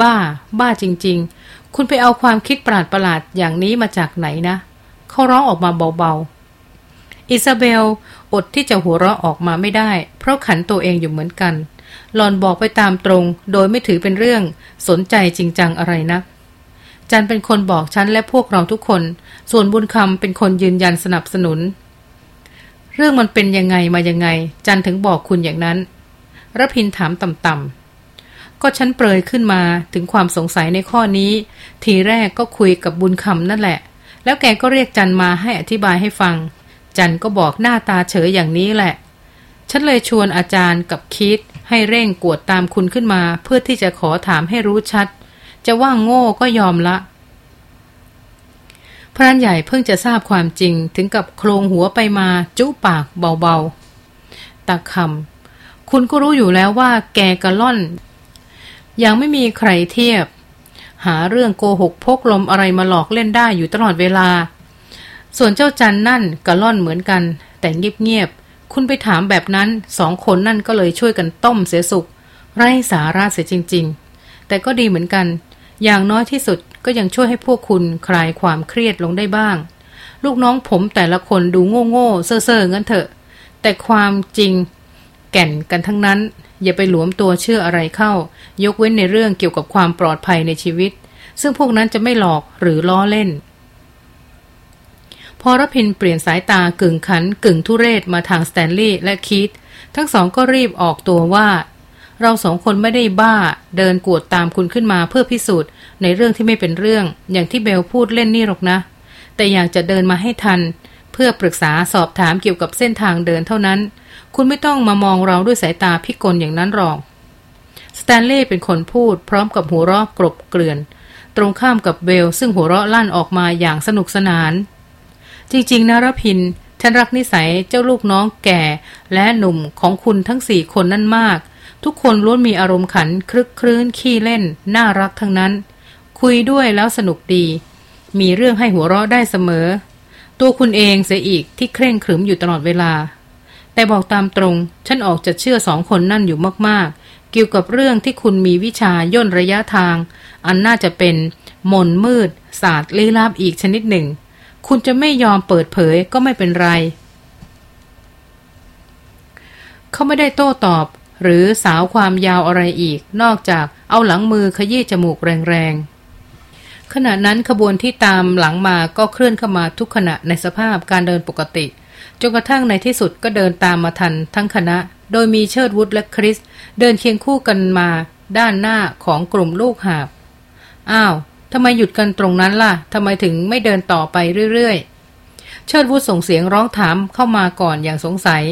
บ้า บ้าจริง ๆ คุณไปเอาความคิดปราดประหลาดอย่างนี้มาจากไหนนะ เขาร้องออกมาเบาๆ อิซาเบลอดที่จะหัวเราะออกมาไม่ได้ เพราะขันตัวเองอยู่เหมือนกัน หลอนบอกไปตามตรง โดยไม่ถือเป็นเรื่องสนใจจริงจังอะไรนักจันเป็นคนบอกฉันและพวกเราทุกคน ส่วนบุญคำเป็นคนยืนยันสนับสนุน เรื่องมันเป็นยังไงมายังไง จันถึงบอกคุณอย่างนั้นรพินถามต่ำๆก็ฉันเปรยขึ้นมาถึงความสงสัยในข้อนี้ ทีแรกก็คุยกับบุญคำนั่นแหละ แล้วแกก็เรียกจันมาให้อธิบายให้ฟัง จันก็บอกหน้าตาเฉยอย่างนี้แหละ ฉันเลยชวนอาจารย์กับคิดให้เร่งกวดตามคุณขึ้นมา เพื่อที่จะขอถามให้รู้ชัด จะว่าโง่ก็ยอมละ พรานใหญ่เพิ่งจะทราบความจริงถึงกับโครงหัวไปมาจุปากเบาๆตาคำคุณก็รู้อยู่แล้วว่าแกกระล่อน ยังไม่มีใครเทียบ หาเรื่องโกหกพกลมอะไรมาหลอกเล่นได้อยู่ตลอดเวลา ส่วนเจ้าจันนั่นกระล่อนเหมือนกัน แต่เงียบๆคุณไปถามแบบนั้นสองคนนั่นก็เลยช่วยกันต้มเสียสุกไร้สาระเสียจริง ๆ แต่ก็ดีเหมือนกัน อย่างน้อยที่สุดก็ยังช่วยให้พวกคุณคลายความเครียดลงได้บ้าง ลูกน้องผมแต่ละคนดูโง่โง่เซ่อเซ่องั้นเถอะ แต่ความจริงแก่นกันทั้งนั้น อย่าไปหลวมตัวเชื่ออะไรเข้า ยกเว้นในเรื่องเกี่ยวกับความปลอดภัยในชีวิต ซึ่งพวกนั้นจะไม่หลอกหรือล้อเล่น พอรพินเปลี่ยนสายตากึ่งขันกึ่งทุเรศมาทางสแตนลีย์และคีตทั้งสองก็รีบออกตัวว่า เราสองคนไม่ได้บ้า เดินกวดตามคุณขึ้นมาเพื่อพิสูจน์ในเรื่องที่ไม่เป็นเรื่อง อย่างที่เบลพูดเล่นนี่หรอกนะ แต่อยากจะเดินมาให้ทัน เพื่อปรึกษาสอบถามเกี่ยวกับเส้นทางเดินเท่านั้น คุณไม่ต้องมามองเราด้วยสายตาพิกลอย่างนั้นหรอก สแตนเล่เป็นคนพูดพร้อมกับหัวเราะกรบเกลื่อน ตรงข้ามกับเบลซึ่งหัวเราะลั่นออกมาอย่างสนุกสนาน จริง ๆนะรพิน ฉันรักนิสัยเจ้าลูกน้องแก่ และหนุ่มของคุณทั้งสี่คนนั่นมาก ทุกคนล้วนมีอารมณ์ขันคลึกครื้นขี้เล่น น่ารักทั้งนั้น คุยด้วยแล้วสนุกดีมีเรื่องให้หัวเราะได้เสมอ ตัวคุณเองเสียอีกที่เคร่งขรึมอยู่ตลอดเวลา แต่บอกตามตรง ฉันออกจะเชื่อสองคนนั่นอยู่มากๆ เกี่ยวกับเรื่องที่คุณมีวิชาย่นระยะทาง อันน่าจะเป็น มนมืด ศาสตร์ลี้ลับอีกชนิดหนึ่ง คุณจะไม่ยอมเปิดเผยก็ไม่เป็นไร เขาไม่ได้โต้ตอบ หรือสาวความยาวอะไรอีก นอกจากเอาหลังมือขยี้จมูกแรงๆ ขณะนั้นขบวนที่ตามหลังมาก็เคลื่อนเข้ามาทุกขณะในสภาพการเดินปกติจนกระทั่งในที่สุดก็เดินตามมาทันทั้งคณะ โดยมีเชิดวุฒและคริส เดินเคียงคู่กันมาด้านหน้าของกลุ่มลูกหาบ อ้าวทำไมหยุดกันตรงนั้นล่ะทำไมถึงไม่เดินต่อไปเรื่อยๆ เชิดวุฒส่งเสียงร้องถามเข้ามาก่อนอย่างสงสัย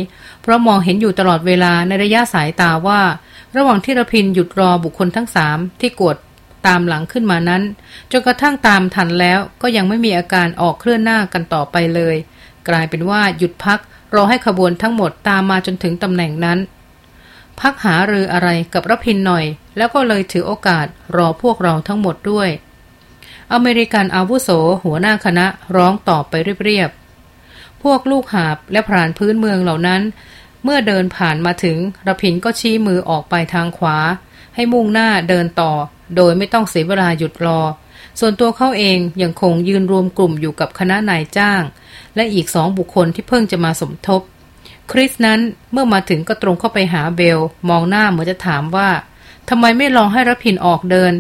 เพราะมองเห็นอยู่ตลอดเวลาในระยะสายตาว่า ระหว่างที่ระพินหยุดรอบุคคลทั้งสามที่กวด ตามหลังขึ้นมานั้น จนกระทั่งตามทันแล้วก็ยังไม่มีอาการออกเคลื่อนหน้ากันต่อไปเลย กลายเป็นว่าหยุดพักรอให้ขบวนทั้งหมดตามมาจนถึงตำแหน่งนั้น พักหาเรืออะไรกับรพินหน่อย แล้วก็เลยถือโอกาสรอพวกเราทั้งหมดด้วย อเมริกันอาวุโสหัวหน้าคณะร้องตอบไปเรียบๆพวกลูกหาบและพรานพื้นเมืองเหล่านั้น เมื่อเดินผ่านมาถึงระพินก็ชี้มือออกไปทางขวา ให้มุ่งหน้าเดินต่อ โดยไม่ต้องเสียเวลาหยุดรอ ส่วนตัวเขาเองยังคงยืนรวมกลุ่มอยู่กับคณะนายจ้าง และอีกสองบุคคลที่เพิ่งจะมาสมทบ คริสนั้นเมื่อมาถึงก็ตรงเข้าไปหาเบล มองหน้าเหมือนจะถามว่าทำไมไม่ลองให้รพินออกเดิน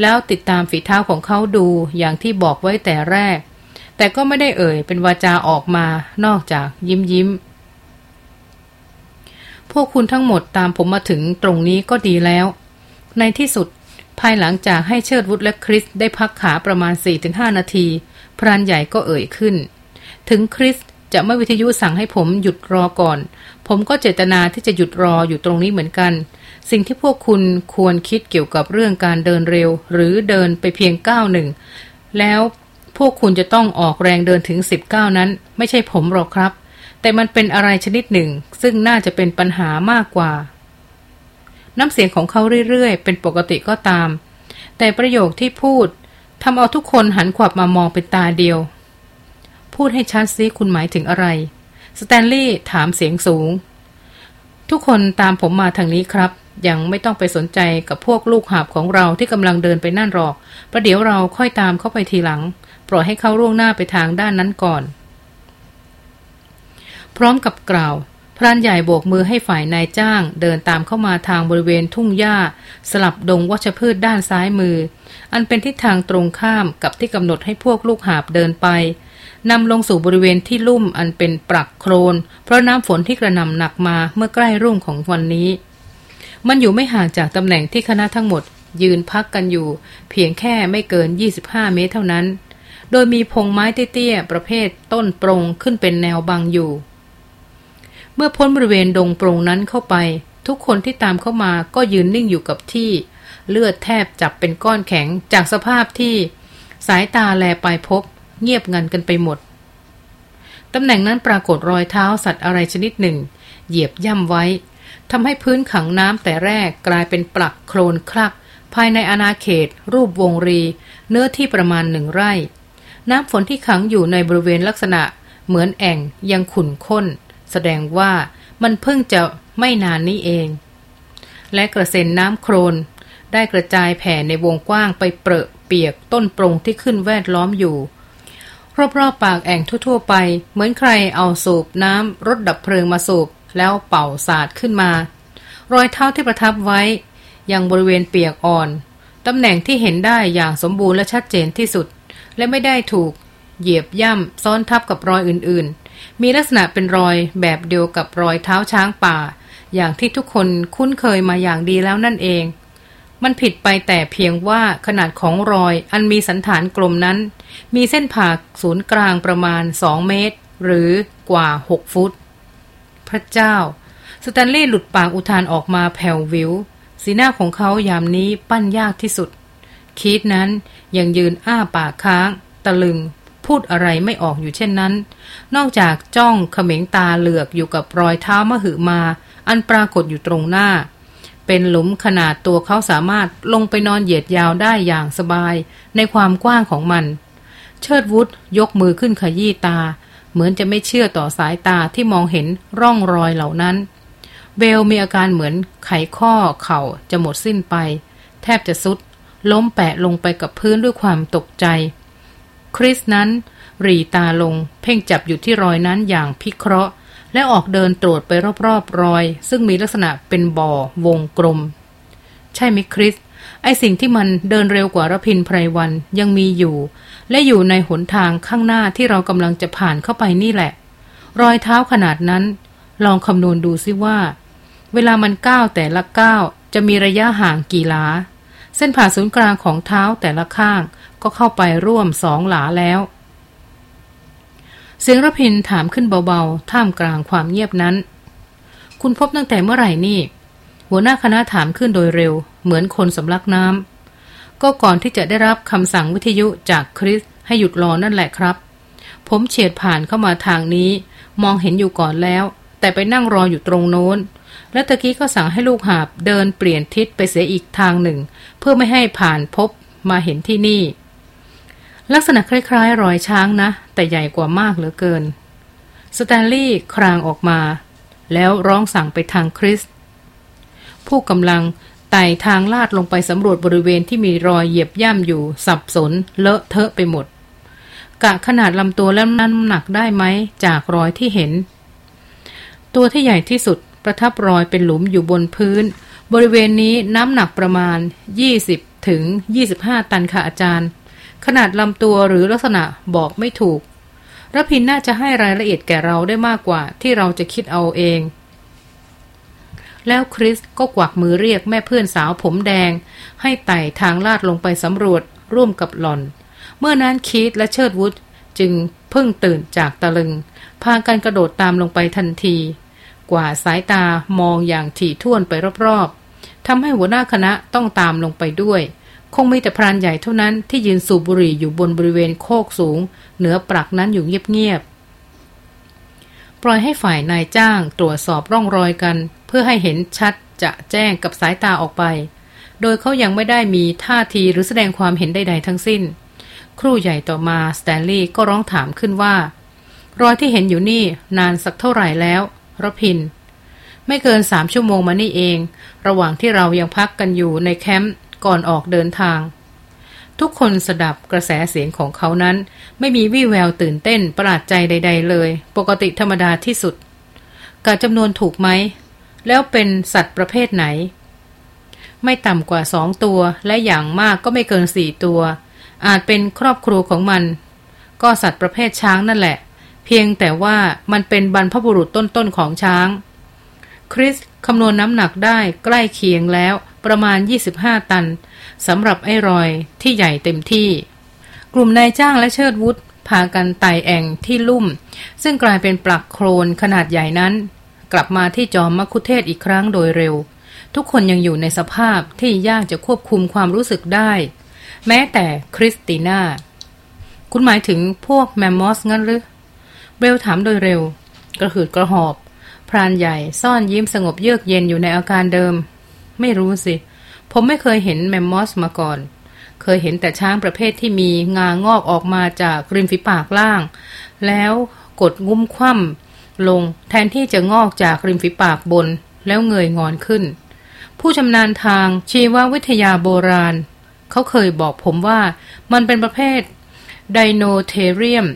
แล้วติดตามฝีเท้าของเขาดูอย่างที่บอกไว้แต่แรก แต่ก็ไม่ได้เอ่ยเป็นวาจาออกมานอกจากยิ้มยิ้มพวกคุณทั้งหมดตามผมมาถึงตรงนี้ก็ดีแล้ว ในที่สุด ภายหลังจากให้เชิดวุฒและคริสได้พักขาประมาณ 4-5 นาที พรานใหญ่ก็เอ่ยขึ้น ถึงคริสจะไม่วิทยุสั่งให้ผมหยุดรอก่อน ผมก็เจตนาที่จะหยุดรออยู่ตรงนี้เหมือนกัน สิ่งที่พวกคุณควรคิดเกี่ยวกับเรื่องการเดินเร็ว หรือเดินไปเพียงก้าวหนึ่ง แล้วพวกคุณจะต้องออกแรงเดินถึง 19 นั้น ไม่ใช่ผมหรอกครับ แต่มันเป็นอะไรชนิดหนึ่ง ซึ่งน่าจะเป็นปัญหามากกว่า น้ำเสียงของเขาเรื่อยๆ เป็นปกติก็ตาม แต่ประโยคที่พูดทำเอาทุกคนหันขวับมามองเป็นตาเดียว พูดให้ชัดซิคุณหมายถึงอะไร สแตนลีย์ถามเสียงสูง ทุกคนตามผมมาทางนี้ครับ ยังไม่ต้องไปสนใจกับพวกลูกหาบของเราที่กำลังเดินไปนั่นหรอก ประเดี๋ยวเราค่อยตามเข้าไปทีหลัง ปล่อยให้เขาร่วงหน้าไปทางด้านนั้นก่อน พร้อมกับกล่าว พรานใหญ่โบกมือให้ฝ่ายนายจ้าง เดินตามเข้ามาทางบริเวณทุ่งหญ้า สลับดงวัชพืชด้านซ้ายมือ อันเป็นทิศทางตรงข้ามกับที่กำหนดให้พวกลูกหาบเดินไปนำลงสู่บริเวณที่ลุ่มอันเป็นปรักโครน เพราะน้ำฝนที่กระนำหนักมาเมื่อใกล้รุ่งของวันนี้ มันอยู่ไม่ห่างจากตำแหน่งที่คณะทั้งหมด ยืนพักกันอยู่ เพียงแค่ไม่เกิน 25 เมตรเท่านั้น โดยมีพงไม้เตี้ยๆประเภทต้นปรงขึ้นเป็นแนวบังอยู่ เมื่อพ้นบริเวณดงโปร่งนั้นเข้าไป ทุกคนที่ตามเข้ามาก็ยืนนิ่งอยู่กับที่ เลือดแทบจับเป็นก้อนแข็งจากสภาพที่สายตาแลไปพบ เงียบงันกันไปหมด ตำแหน่งนั้นปรากฏรอยเท้าสัตว์อะไรชนิดหนึ่ง เหยียบย่ำไว้ทำให้พื้นขังน้ำแต่แรกกลายเป็นปลักโคลนคลัก ภายในอาณาเขต รูปวงรี เนื้อที่ประมาณหนึ่งไร่ น้ำฝนที่ขังอยู่ในบริเวณลักษณะ เหมือนแอ่งยังขุ่นข้น แสดงว่ามันเพิ่งจะไม่นานนี้เอง และกระเซ็นน้ำโครน ได้กระจายแผ่ในวงกว้างไปเปรอะเปียกต้นปรงที่ขึ้นแวดล้อมอยู่รอบๆปากแอ่งทั่วๆไป เหมือนใครเอาสูบน้ำรถดับเพลิงมาสูบแล้วเป่าสาดขึ้นมา รอยเท้าที่ประทับไว้ ยังบริเวณเปียกอ่อนตำแหน่งที่เห็นได้อย่างสมบูรณ์และชัดเจนที่สุด และไม่ได้ถูก เหยียบย่ำซ้อนทับกับรอยอื่นๆ มีลักษณะเป็นรอยแบบเดียวกับรอยเท้าช้างป่า อย่างที่ทุกคนคุ้นเคยมาอย่างดีแล้วนั่นเอง มันผิดไปแต่เพียงว่าขนาดของรอยอันมีสันฐานกลมนั้น มีเส้นผ่าศูนย์กลางประมาณ 2 เมตร หรือกว่า 6 ฟุต พระเจ้า สแตนลีย์หลุดปากอุทานออกมาแผ่ววิว สีหน้าของเขายามนี้ปั้นยากที่สุด คีดนั้นยังยืนอ้าปากค้าง ตะลึง พูดอะไรไม่ออกอยู่เช่นนั้น นอกจากจ้องเขม็งตาเหลือกอยู่กับรอยเท้ามหึมา อันปรากฏอยู่ตรงหน้า เป็นหลุมขนาดตัวเขาสามารถลงไปนอนเหยียดยาวได้อย่างสบายในความกว้างของมัน เชิดวุฒยกมือขึ้นขยี้ตา เหมือนจะไม่เชื่อต่อสายตาที่มองเห็นร่องรอยเหล่านั้น เบลมีอาการเหมือนไขข้อเข่าจะหมดสิ้นไป แทบจะสุดล้มแปะลงไปกับพื้นด้วยความตกใจ คริสนั้น รีตาลง เพ่งจับอยู่ที่รอยนั้นอย่างพิเคราะห์ และออกเดินตรวจไปรอบๆรอย ซึ่งมีลักษณะเป็นบ่อวงกลม ใช่ไหมคริส ไอสิ่งที่มันเดินเร็วกว่ารพินไพรวันยังมีอยู่ และอยู่ในหนทางข้างหน้าที่เรากำลังจะผ่านเข้าไปนี่แหละ รอยเท้าขนาดนั้น ลองคำนวณดูซิว่า เวลามันก้าวแต่ละก้าวจะมีระยะห่างกี่หลาเส้นผ่าศูนย์กลางของเท้าแต่ละข้าง ก็เข้าไปร่วมสองหลาแล้ว เสียงระพินถามขึ้นเบาๆ ท่ามกลางความเงียบนั้น คุณพบตั้งแต่เมื่อไหร่นี่ หัวหน้าคณะถามขึ้นโดยเร็ว เหมือนคนสำลักน้ำก็ก่อนที่จะได้รับคำสั่งวิทยุจากคริสให้หยุดรอนั่นแหละครับ ผมเฉียดผ่านเข้ามาทางนี้ มองเห็นอยู่ก่อนแล้ว แต่ไปนั่งรออยู่ตรงโน้นและตะกี้ก็สั่งให้ลูกหาบเดินเปลี่ยนทิศไปเสียอีกทางหนึ่ง เพื่อไม่ให้ผ่านพบมาเห็นที่นี่ ลักษณะคล้ายๆ รอยช้างนะ แต่ใหญ่กว่ามากเหลือเกิน สแตนลีย์ครางออกมา แล้วร้องสั่งไปทางคริส ผู้กำลังไต่ทางลาดลงไปสำรวจบริเวณที่มีรอยเหยียบย่ำอยู่ สับสน เลอะเทอะไปหมด กะขนาดลำตัวและน้ำหนักได้ไหม จากรอยที่เห็น ตัวที่ใหญ่ที่สุดประทับรอยเป็นหลุมอยู่บนพื้น บริเวณนี้น้ำหนักประมาณ 20 ถึง 25 ตันค่ะอาจารย์ ขนาดลำตัวหรือลักษณะบอกไม่ถูกรพินน่าจะให้รายละเอียดแก่เราได้มากกว่าที่เราจะคิดเอาเอง แล้วคริสก็กวักมือเรียกแม่เพื่อนสาวผมแดง ให้ไต่ทางลาดลงไปสำรวจร่วมกับหล่อน เมื่อนั้นคีตและเชิดวุฒจึงเพิ่งตื่นจากตะลึง พากันกระโดดตามลงไปทันที กว่าสายตามองอย่างถี่ถ้วนไปรอบๆทำให้หัวหน้าคณะต้องตามลงไปด้วย คงมีแต่พรานใหญ่เท่านั้นที่ยืนสูบบุหรี่อยู่บนบริเวณโคกสูง เหนือปรักนั้นอยู่เงียบๆ ปล่อยให้ฝ่ายนายจ้างตรวจสอบร่องรอยกัน เพื่อให้เห็นชัดจะแจ้งกับสายตาออกไป โดยเขายังไม่ได้มีท่าทีหรือแสดงความเห็นใดๆทั้งสิ้น ครู่ใหญ่ต่อมาสแตนลีย์ก็ร้องถามขึ้นว่า รอยที่เห็นอยู่นี่นานสักเท่าไหร่แล้วรพิน ไม่เกินสามชั่วโมงมานี่เอง ระหว่างที่เรายังพักกันอยู่ในแคมป์ ก่อนออกเดินทาง ทุกคนสดับกระแสเสียงของเขานั้น ไม่มีวี่แววตื่นเต้นประหลาดใจใด ๆ เลย ปกติธรรมดาที่สุดกาจำนวนถูกไหม แล้วเป็นสัตว์ประเภทไหน ไม่ต่ำกว่าสองตัวและอย่างมากก็ไม่เกินสี่ตัว อาจเป็นครอบครัวของมัน ก็สัตว์ประเภทช้างนั่นแหละ เพียงแต่ว่ามันเป็นบรรพบุรุษต้นๆของช้าง คริสคำนวณน้ำหนักได้ใกล้เคียงแล้ว ประมาณ 25 ตันสำหรับไอ้รอยที่ใหญ่เต็มที่ กลุ่มนายจ้างและเชิดวุฒพากันไต่แอ่งที่ลุ่ม ซึ่งกลายเป็นปลักโครนขนาดใหญ่นั้น กลับมาที่จอมมคุเทศอีกครั้งโดยเร็ว ทุกคนยังอยู่ในสภาพที่ยากจะควบคุมความรู้สึกได้ แม้แต่คริสติน่า คุณหมายถึงพวกแมมมอสงั้นหรือเบลถามโดยเร็ว กระหืดกระหอบ พรานใหญ่ซ่อนยิ้มสงบเยือกเย็นอยู่ในอาการเดิม ไม่รู้สิ ผมไม่เคยเห็นแมมมอสมาก่อน เคยเห็นแต่ช้างประเภทที่มีงางอกออกมาจากริมฝีปากล่าง แล้วกดงุ้มคว่ำลงแทนที่จะงอกจากริมฝีปากบน แล้วเงยงอนขึ้น ผู้ชำนาญทางชีววิทยาโบราณ เขาเคยบอกผมว่ามันเป็นประเภท Deinotherium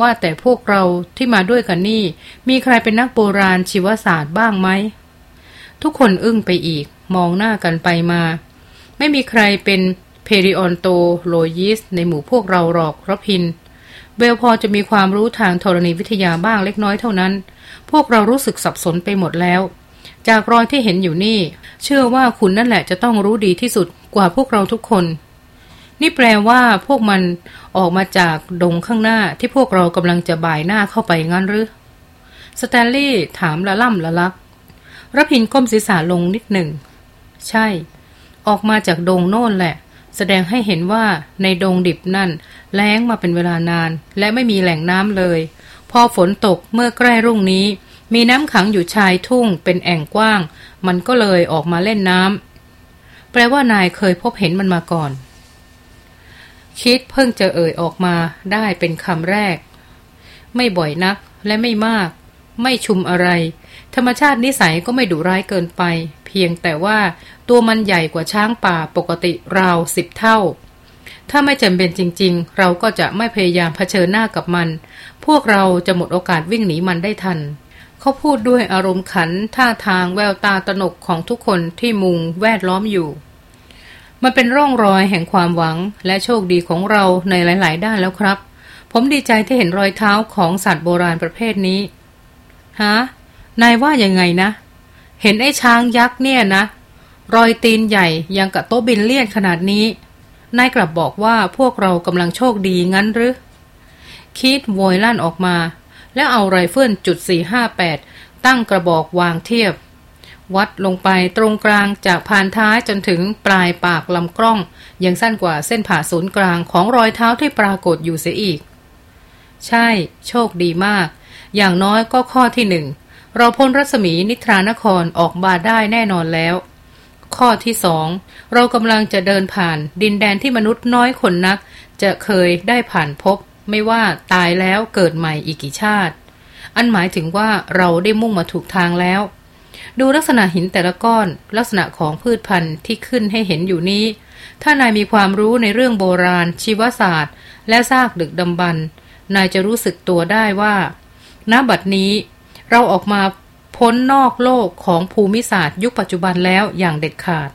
ว่าแต่พวกเราที่มาด้วยกันนี่ มีใครเป็นนักโบราณชีวศาสตร์บ้างไหม ทุกคนอึ้งไปอีก มองหน้ากันไปมา ไม่มีใครเป็น paleontologist ในหมู่พวกเราหรอกรพิน เบลพอจะมีความรู้ทางธรณีวิทยาบ้างเล็กน้อยเท่านั้น พวกเรารู้สึกสับสนไปหมดแล้ว จากรอยที่เห็นอยู่นี่ เชื่อว่าคุณนั่นแหละจะต้องรู้ดีที่สุดกว่าพวกเราทุกคน นี่แปลว่าพวกมันออกมาจากดงข้างหน้าที่พวกเรากำลังจะบ่ายหน้าเข้าไปงั้นหรือสแตนลีย์ถามละล่ำละลัก ระพินก้มศีรษะลงนิดหนึ่ง ใช่ ออกมาจากดงโน่นแหละ แสดงให้เห็นว่าในดงดิบนั่น แล้งมาเป็นเวลานาน และไม่มีแหล่งน้ำเลย พอฝนตกเมื่อใกล้รุ่งนี้ มีน้ำขังอยู่ชายทุ่งเป็นแอ่งกว้าง มันก็เลยออกมาเล่นน้ำแปลว่านายเคยพบเห็นมันมาก่อน คิดเพิ่งจะเอ่ยออกมาได้เป็นคำแรก ไม่บ่อยนักและไม่มาก ไม่ชุมอะไร ธรรมชาตินิสัยก็ไม่ดุร้ายเกินไป เพียงแต่ว่าตัวมันใหญ่กว่าช้างป่าปกติราวสิบเท่า ถ้าไม่จำเป็นจริง ๆ เราก็จะไม่พยายามเผชิญหน้ากับมัน พวกเราจะหมดโอกาสวิ่งหนีมันได้ทัน เขาพูดด้วยอารมณ์ขันท่าทางแววตาตนกของทุกคนที่มุงแวดล้อมอยู่ มันเป็นร่องรอยแห่งความหวังและโชคดีของเราในหลาย ๆ ด้านแล้วครับ ผมดีใจที่เห็นรอยเท้าของสัตว์โบราณประเภทนี้ฮะ นายว่ายังไงนะ เห็นไอ้ช้างยักษ์เนี่ยนะ รอยตีนใหญ่ยังกับโต๊ะบิลเลียดขนาดนี้ นายกลับบอกว่าพวกเรากำลังโชคดีงั้นหรือ คีตโวยลั่นออกมา แล้วเอาไรเฟิลจุด458 ตั้งกระบอกวางเทียบ วัดลงไปตรงกลางจากพานท้ายจนถึงปลายปากลำกล้อง ยังสั้นกว่าเส้นผ่าศูนย์กลางของรอยเท้าที่ปรากฏอยู่เสียอีก ใช่ โชคดีมาก อย่างน้อยก็ข้อที่หนึ่ง เราพ้นรัศมีนิทรานครออกบาได้แน่นอนแล้ว ข้อที่สองเรากำลังจะเดินผ่านดินแดนที่มนุษย์น้อยคนนัก จะเคยได้ผ่านพบ ไม่ว่าตายแล้วเกิดใหม่อีกกี่ชาติ อันหมายถึงว่าเราได้มุ่งมาถูกทางแล้ว ดูลักษณะหินแต่ละก้อนลักษณะของพืชพันธุ์ที่ขึ้นให้เห็นอยู่นี้ ถ้านายมีความรู้ในเรื่องโบราณ ชีวศาสตร์ และซากดึกดำบรรนายจะรู้สึกตัวได้ว่าณบัดนี้ เราออกมาพ้นนอกโลกของภูมิศาสตร์ ยุคปัจจุบันแล้วอย่างเด็ดขาด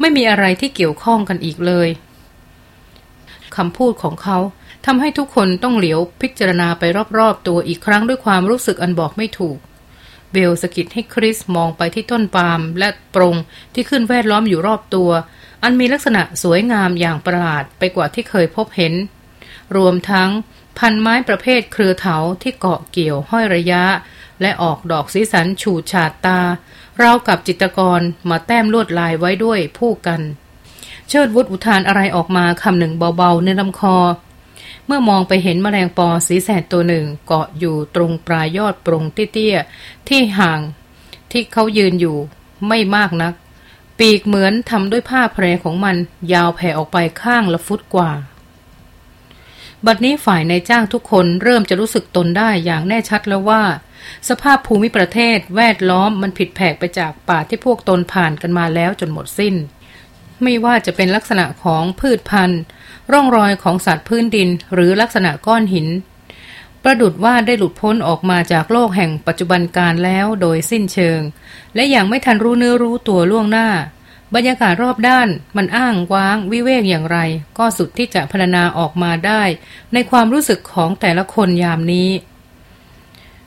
ไม่มีอะไรที่เกี่ยวข้องกันอีกเลยคำพูดของเขาทำให้ทุกคนต้องเหลียวพิจารณาไปรอบๆ ตัวอีกครั้งด้วยความรู้สึกอันบอกไม่ถูก เบลสกิดให้คริสมองไปที่ต้นปาล์มและปรงที่ขึ้นแวดล้อมอยู่รอบตัว อันมีลักษณะสวยงามอย่างประหลาดไปกว่าที่เคยพบเห็น รวมทั้งพันไม้ประเภทเครือเถาที่เกาะเกี่ยวห้อยระยะ และออกดอกสีสันฉูดฉาดตา เรากับจิตรกรมาแต้มลวดลายไว้ด้วยผู้กัน เชิดวุฒอุทานอะไรออกมาคำหนึ่งเบาๆในลำคอ เมื่อมองไปเห็นแมลงปอสีแสดตัวหนึ่งเกาะอยู่ตรงปลายยอดปรงเตี้ยๆที่ห่าง ที่เขายืนอยู่ไม่มากนัก ปีกเหมือนทำด้วยผ้าแพรของมันยาวแผ่ออกไปข้างละฟุตกว่า บัดนี้ฝ่ายในจ้างทุกคนเริ่มจะรู้สึกตนได้อย่างแน่ชัดแล้วว่า สภาพภูมิประเทศแวดล้อมมันผิดแผกไปจากป่าที่พวกตนผ่านกันมาแล้วจนหมดสิ้น ไม่ว่าจะเป็นลักษณะของพืชพันธุ์ ร่องรอยของสัตว์พื้นดิน หรือลักษณะก้อนหิน ประดุดว่าได้หลุดพ้นออกมาจากโลกแห่งปัจจุบันการแล้วโดยสิ้นเชิง และอย่างไม่ทันรู้เนื้อรู้ตัวล่วงหน้า บรรยากาศรอบด้านมันอ้างว้างวิเวกอย่างไร ก็สุดที่จะพรรณนาออกมาได้ ในความรู้สึกของแต่ละคนยามนี้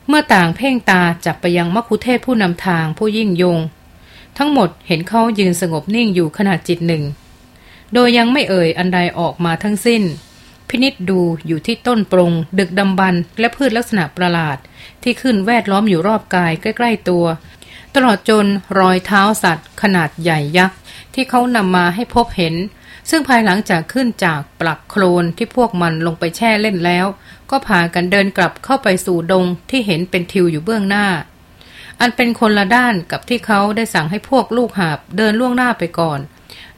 เมื่อต่างเพ่งตาจับไปยังมัคคุเทศผู้นำทางผู้ยิ่งยง ทั้งหมดเห็นเขายืนสงบนิ่งอยู่ขนาดจิตหนึ่ง โดยยังไม่เอ่ยอันใดออกมาทั้งสิ้น พินิษดูอยู่ที่ต้นปรง ดึกดำบรรและพืชลักษณะประหลาด ที่ขึ้นแวดล้อมอยู่รอบกายใกล้ ๆตัว ตลอดจนรอยเท้าสัตว์ ขนาดใหญ่ยักษ์ ที่เขานำมาให้พบเห็น ซึ่งภายหลังจากขึ้นจากปลักโคลนที่พวกมันลงไปแช่เล่นแล้ว ก็พากันเดินกลับเข้าไปสู่ดงที่เห็นเป็นทิวอยู่เบื้องหน้า อันเป็นคนละด้านกับที่เขาได้สั่งให้พวกลูกหาบเดินล่วงหน้าไปก่อน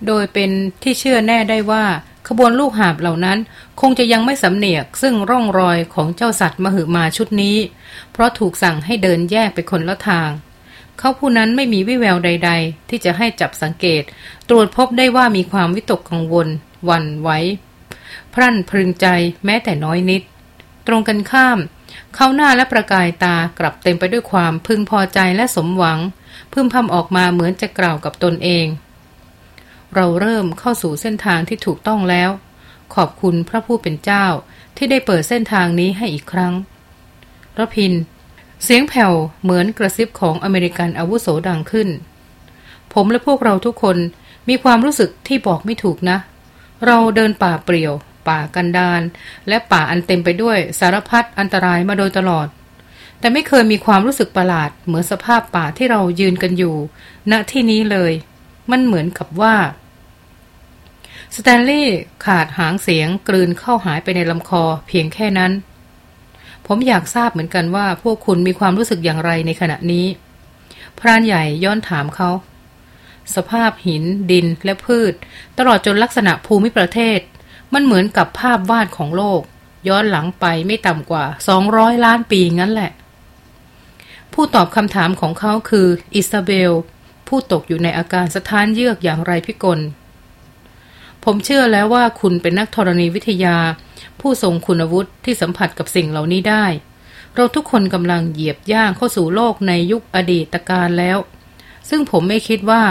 โดยเป็นที่เชื่อแน่ได้ว่าขบวนลูกหาบเหล่านั้นคงจะยังไม่สำเนียกซึ่งร่องรอยของเจ้าสัตว์มหึมาชุดนี้ เพราะถูกสั่งให้เดินแยกไปคนละทาง เขาผู้นั้นไม่มีวิแววใด ๆ ที่จะให้จับสังเกต ตรวจพบได้ว่ามีความวิตกกังวลวันไว้พรั่นพรึงใจแม้แต่น้อยนิด ตรงกันข้าม เขาหน้าและประกายตากลับเต็มไปด้วยความพึงพอใจและสมหวัง พึมพำออกมาเหมือนจะกล่าวกับตนเอง เราเริ่มเข้าสู่เส้นทางที่ถูกต้องแล้ว ขอบคุณพระผู้เป็นเจ้าที่ได้เปิดเส้นทางนี้ให้อีกครั้งรพิน เสียงแผ่วเหมือนกระซิบของอเมริกันอาวุโสดังขึ้น ผมและพวกเราทุกคนมีความรู้สึกที่บอกไม่ถูกนะ เราเดินป่าเปลี่ยว ป่ากันดานและป่าอันเต็มไปด้วยสารพัดอันตรายมาโดยตลอด แต่ไม่เคยมีความรู้สึกประหลาด เหมือนสภาพป่าที่เรายืนกันอยู่ ณที่นี้เลย มันเหมือนกับว่าสแตนลีย์ขาดหางเสียงกลืนเข้าหายไปในลำคอเพียงแค่นั้น ผมอยากทราบเหมือนกันว่าพวกคุณมีความรู้สึกอย่างไรในขณะนี้ พรานใหญ่ย้อนถามเขา สภาพหิน ดินและพืช ตลอดจนลักษณะภูมิประเทศ มันเหมือนกับภาพวาดของโลก ย้อนหลังไปไม่ต่ำกว่า 200 ล้านปีงั้นแหละ ผู้ตอบคำถามของเขาคืออิซาเบล ผู้ตกอยู่ในอาการสถานเยือกอย่างไรพิกลผมเชื่อแล้วว่าคุณเป็นนักธรณีวิทยา ผู้ทรงคุณวุฒิที่สัมผัสกับสิ่งเหล่านี้ได้ เราทุกคนกำลังเหยียบย่างเข้าสู่โลกในยุคอดีตการแล้ว ซึ่งผมไม่คิดว่า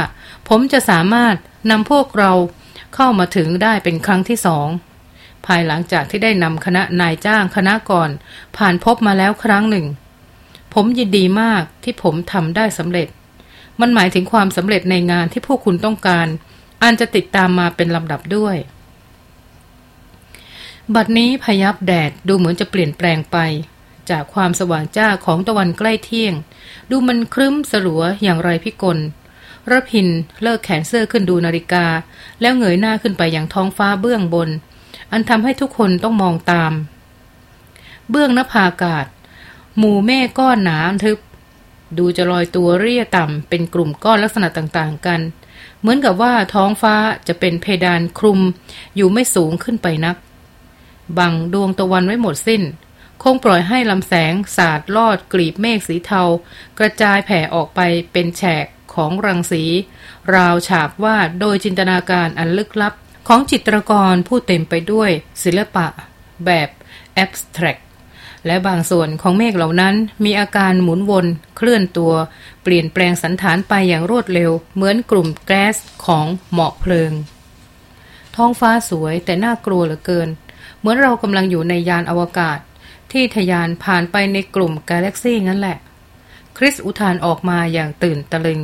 ผมจะสามารถนำพวกเราเข้ามาถึงได้เป็นครั้งที่สองภายหลังจากที่ได้นำคณะนายจ้างคณะก่อน ผ่านพบมาแล้วครั้งหนึ่ง ผมยินดีมากที่ผมทำได้สำเร็จ มันหมายถึงความสำเร็จในงานที่พวกคุณต้องการ อันจะติดตามมาเป็นลำดับด้วย บัดนี้พยับแดดดูเหมือนจะเปลี่ยนแปลงไป จากความสว่างจ้าของตะวันใกล้เที่ยง ดูมันครึ้มสลัวอย่างไรพิกลระพินเลิกแขนเสื้อขึ้นดูนาฬิกา แล้วเงยหน้าขึ้นไปอย่างท้องฟ้าเบื้องบน อันทำให้ทุกคนต้องมองตาม เบื้องนภาอากาศ หมู่เมฆก้อนหนาทึบ ดูจะลอยตัวเรียต่ำเป็นกลุ่มก้อนลักษณะต่างๆกัน เหมือนกับว่าท้องฟ้าจะเป็นเพดานคลุม อยู่ไม่สูงขึ้นไปนัก บังดวงตะวันไว้หมดสิ้น คงปล่อยให้ลำแสงสาดลอดกลีบเมฆสีเทา กระจายแผ่ออกไปเป็นแฉกของรังสี ราวฉาบวาดโดยจินตนาการอันลึกลับ ของจิตรกรผู้เต็มไปด้วย ศิลปะ แบบแอบสแตรกและบางส่วนของเมฆเหล่านั้นมีอาการหมุนวนเคลื่อนตัว เปลี่ยนแปลงสันฐานไปอย่างรวดเร็ว เหมือนกลุ่มแก๊สของหมอกเพลิง ท้องฟ้าสวยแต่น่ากลัวเหลือเกิน เหมือนเรากำลังอยู่ในยานอวกาศ ที่ทยานผ่านไปในกลุ่มกาแล็กซี่งั้นแหละ คริสอุทานออกมาอย่างตื่นตะลึง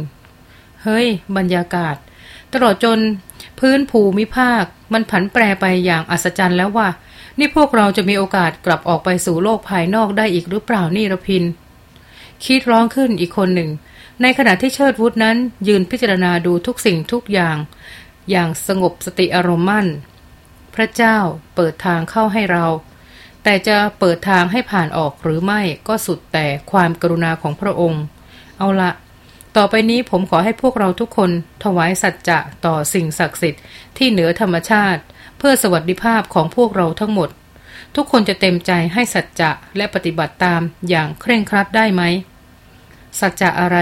เฮ้ย บรรยากาศ ตลอดจนพื้นภูมิภาค มันผันแปรไปอย่างอัศจรรย์แล้วว่า นี่พวกเราจะมีโอกาสกลับออกไปสู่โลกภายนอกได้อีกหรือเปล่านี่ระพิน คิดร้องขึ้นอีกคนหนึ่ง ในขณะที่เชิดวุฒนั้นยืนพิจารณาดูทุกสิ่งทุกอย่าง อย่างสงบสติอารมณ์มั่น พระเจ้าเปิดทางเข้าให้เรา แต่จะเปิดทางให้ผ่านออกหรือไม่ก็สุดแต่ความกรุณาของพระองค์ เอาละต่อไปนี้ผมขอให้พวกเราทุกคนถวายสัจจะต่อสิ่งศักดิ์สิทธิ์ที่เหนือธรรมชาติ เพื่อสวัสดิภาพของพวกเราทั้งหมด ทุกคนจะเต็มใจให้สัจจะและปฏิบัติตามอย่างเคร่งครัดได้ไหมสัจจะอะไร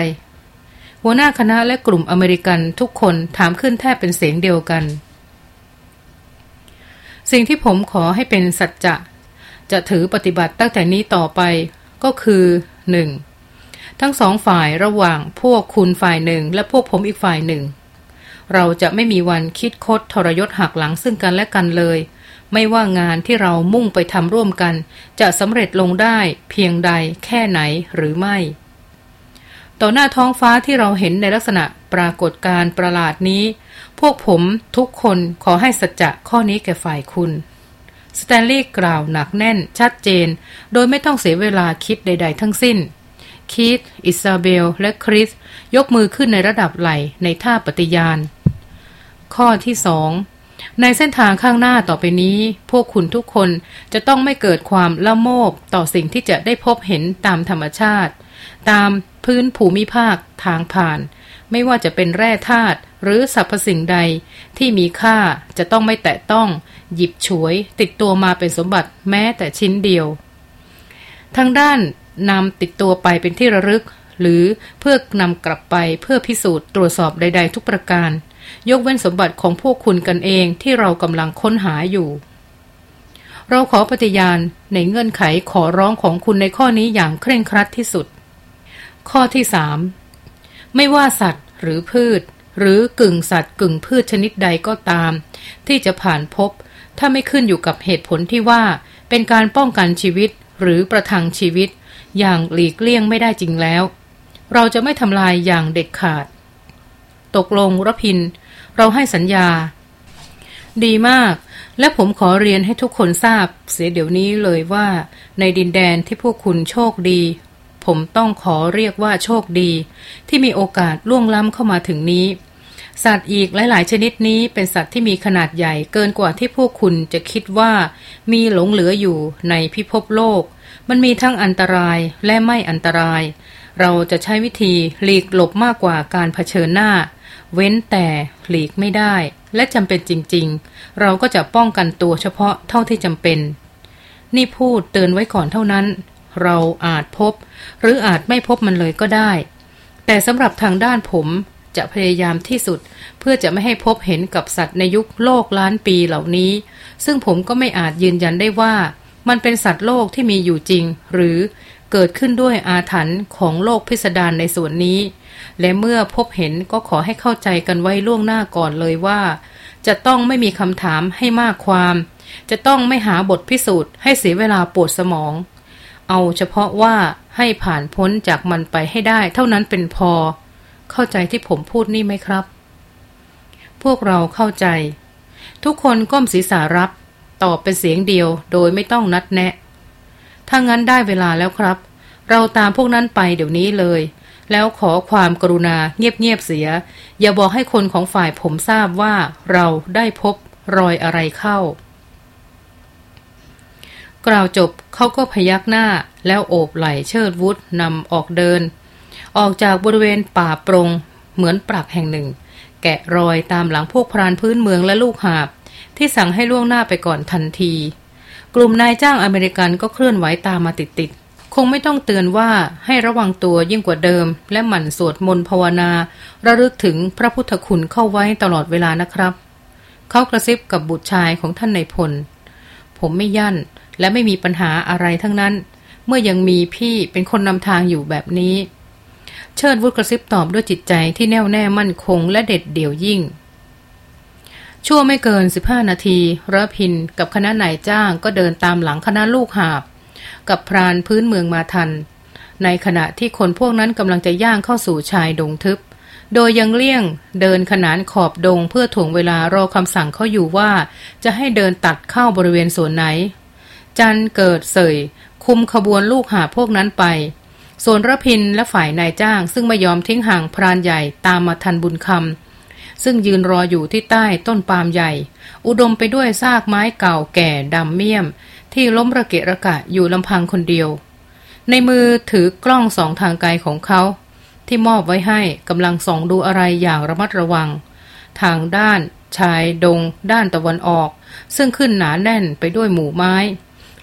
หัวหน้าคณะและกลุ่มอเมริกันทุกคนถามขึ้นแทบเป็นเสียงเดียวกัน สิ่งที่ผมขอให้เป็นสัจจะจะถือปฏิบัติตั้งแต่นี้ต่อไปก็คือหนึ่งทั้งสองฝ่ายระหว่างพวกคุณฝ่ายหนึ่ง และพวกผมอีกฝ่ายหนึ่ง เราจะไม่มีวันคิดคดทรยศหักหลังซึ่งกันและกันเลย ไม่ว่างานที่เรามุ่งไปทำร่วมกัน จะสำเร็จลงได้เพียงใดแค่ไหนหรือไม่ ต่อหน้าท้องฟ้าที่เราเห็นในลักษณะปรากฏการประหลาดนี้ พวกผมทุกคนขอให้สัจจะข้อนี้แก่ฝ่ายคุณสแตนลีย์กล่าวหนักแน่นชัดเจน โดยไม่ต้องเสียเวลาคิดใด ๆ ทั้งสิ้น คีตอิซาเบล และคริส ยกมือขึ้นในระดับไหลในท่าปฏิญาณ ข้อที่สองในเส้นทางข้างหน้าต่อไปนี้ พวกคุณทุกคนจะต้องไม่เกิดความละโมบต่อสิ่งที่จะได้พบเห็นตามธรรมชาติ ตามพื้นภูมิภาคทางผ่าน ไม่ว่าจะเป็นแร่ธาตุ หรือสรรพสิ่งใดที่มีค่าจะต้องไม่แตะต้อง หยิบฉวย ติดตัวมาเป็นสมบัติแม้แต่ชิ้นเดียว ทางด้านนำติดตัวไปเป็นที่ระลึก หรือเพื่อนำกลับไปเพื่อพิสูจน์ตรวจสอบใด ๆ ทุกประการ ยกเว้นสมบัติของพวกคุณกันเองที่เรากำลังค้นหาอยู่ เราขอปฏิญาณในเงื่อนไขขอร้องของคุณในข้อนี้อย่างเคร่งครัดที่สุด ข้อที่สามไม่ว่าสัตว์หรือพืช หรือกึ่งสัตว์กึ่งพืชชนิดใดก็ตาม ที่จะผ่านพบ ถ้าไม่ขึ้นอยู่กับเหตุผลที่ว่า เป็นการป้องกันชีวิตหรือประทังชีวิต อย่างหลีกเลี่ยงไม่ได้จริงแล้ว เราจะไม่ทำลายอย่างเด็ดขาด ตกลงรพิน เราให้สัญญา ดีมากและผมขอเรียนให้ทุกคนทราบ เสียเดี๋ยวนี้เลยว่า ในดินแดนที่พวกคุณโชคดี ผมต้องขอเรียกว่าโชคดี ที่มีโอกาสล่วงล้ำเข้ามาถึงนี้ สัตว์อีกหลาย ๆ ชนิดนี้เป็นสัตว์ที่มีขนาดใหญ่เกินกว่าที่พวกคุณจะคิดว่ามีหลงเหลืออยู่ในพิภพโลก มันมีทั้งอันตรายและไม่อันตราย เราจะใช้วิธีหลีกหลบมากกว่าการเผชิญหน้า เว้นแต่หลีกไม่ได้ และจำเป็นจริง ๆ เราก็จะป้องกันตัวเฉพาะเท่าที่จำเป็น นี่พูดเตือนไว้ก่อนเท่านั้น เราอาจพบ หรืออาจไม่พบมันเลยก็ได้ แต่สำหรับทางด้านผม จะพยายามที่สุด เพื่อจะไม่ให้พบเห็นกับสัตว์ในยุคโลกล้านปีเหล่านี้ ซึ่งผมก็ไม่อาจยืนยันได้ว่า มันเป็นสัตว์โลกที่มีอยู่จริง หรือเกิดขึ้นด้วยอาถรรพ์ของโลกพิสดารในส่วนนี้ และเมื่อพบเห็นก็ขอให้เข้าใจกันไว้ล่วงหน้าก่อนเลยว่า จะต้องไม่มีคำถามให้มากความ จะต้องไม่หาบทพิสูจน์ให้เสียเวลาปวดสมอง เอาเฉพาะว่าให้ผ่านพ้นจากมันไปให้ได้เท่านั้นเป็นพอ เข้าใจที่ผมพูดนี่ไหมครับ พวกเราเข้าใจ ทุกคนก้มศีรษะรับ ตอบเป็นเสียงเดียวโดยไม่ต้องนัดแนะ ถ้างั้นได้เวลาแล้วครับ เราตามพวกนั้นไปเดี๋ยวนี้เลย แล้วขอความกรุณาเงียบๆเสีย อย่าบอกให้คนของฝ่ายผมทราบว่าเราได้พบรอยอะไรเข้า กล่าวจบเขาก็พยักหน้าแล้วโอบไหล่เชิดวุฒนำออกเดิน ออกจากบริเวณป่าปรง เหมือนปรักแห่งหนึ่ง แกะรอยตามหลังพวกพรานพื้นเมืองและลูกหาบ ที่สั่งให้ล่วงหน้าไปก่อนทันที กลุ่มนายจ้างอเมริกันก็เคลื่อนไหวตามมาติดๆคงไม่ต้องเตือนว่าให้ระวังตัวยิ่งกว่าเดิม และหมั่นสวดมนต์ภาวนา ระลึกถึงพระพุทธคุณเข้าไว้ตลอดเวลานะครับ เขากระซิบกับบุตรชายของท่านในพล ผมไม่ยั่นและไม่มีปัญหาอะไรทั้งนั้น เมื่อยังมีพี่เป็นคนนำทางอยู่แบบนี้ เชิดวุฒกระซิบตอบด้วยจิตใจที่แน่วแน่มั่นคงและเด็ดเดี่ยวยิ่ง ชั่วไม่เกิน 15 นาทีระพินกับคณะนายจ้างก็เดินตามหลังคณะลูกหาบ กับพรานพื้นเมืองมาทัน ในขณะที่คนพวกนั้นกำลังจะย่างเข้าสู่ชายดงทึบ โดยยังเลี่ยงเดินขนานขอบดงเพื่อถ่วงเวลารอคำสั่งเขาอยู่ว่า จะให้เดินตัดเข้าบริเวณส่วนไหน จันเกิดเสยคุมขบวนลูกหาพวกนั้นไป ส่วนระพินและฝ่ายนายจ้าง ซึ่งไม่ยอมทิ้งห่างพรานใหญ่ตามมาทันบุญคำซึ่งยืนรออยู่ที่ใต้ต้นปาล์มใหญ่ อุดมไปด้วยซากไม้เก่าแก่ดำเมี่ยม ที่ล้มระเกะระกะอยู่ลำพังคนเดียว ในมือถือกล้องสองทางไกลของเขา ที่มอบไว้ให้กำลังส่องดูอะไรอย่างระมัดระวัง ทางด้านชายดง ด้านตะวันออก ซึ่งขึ้นหนาแน่นไปด้วยหมู่ไม้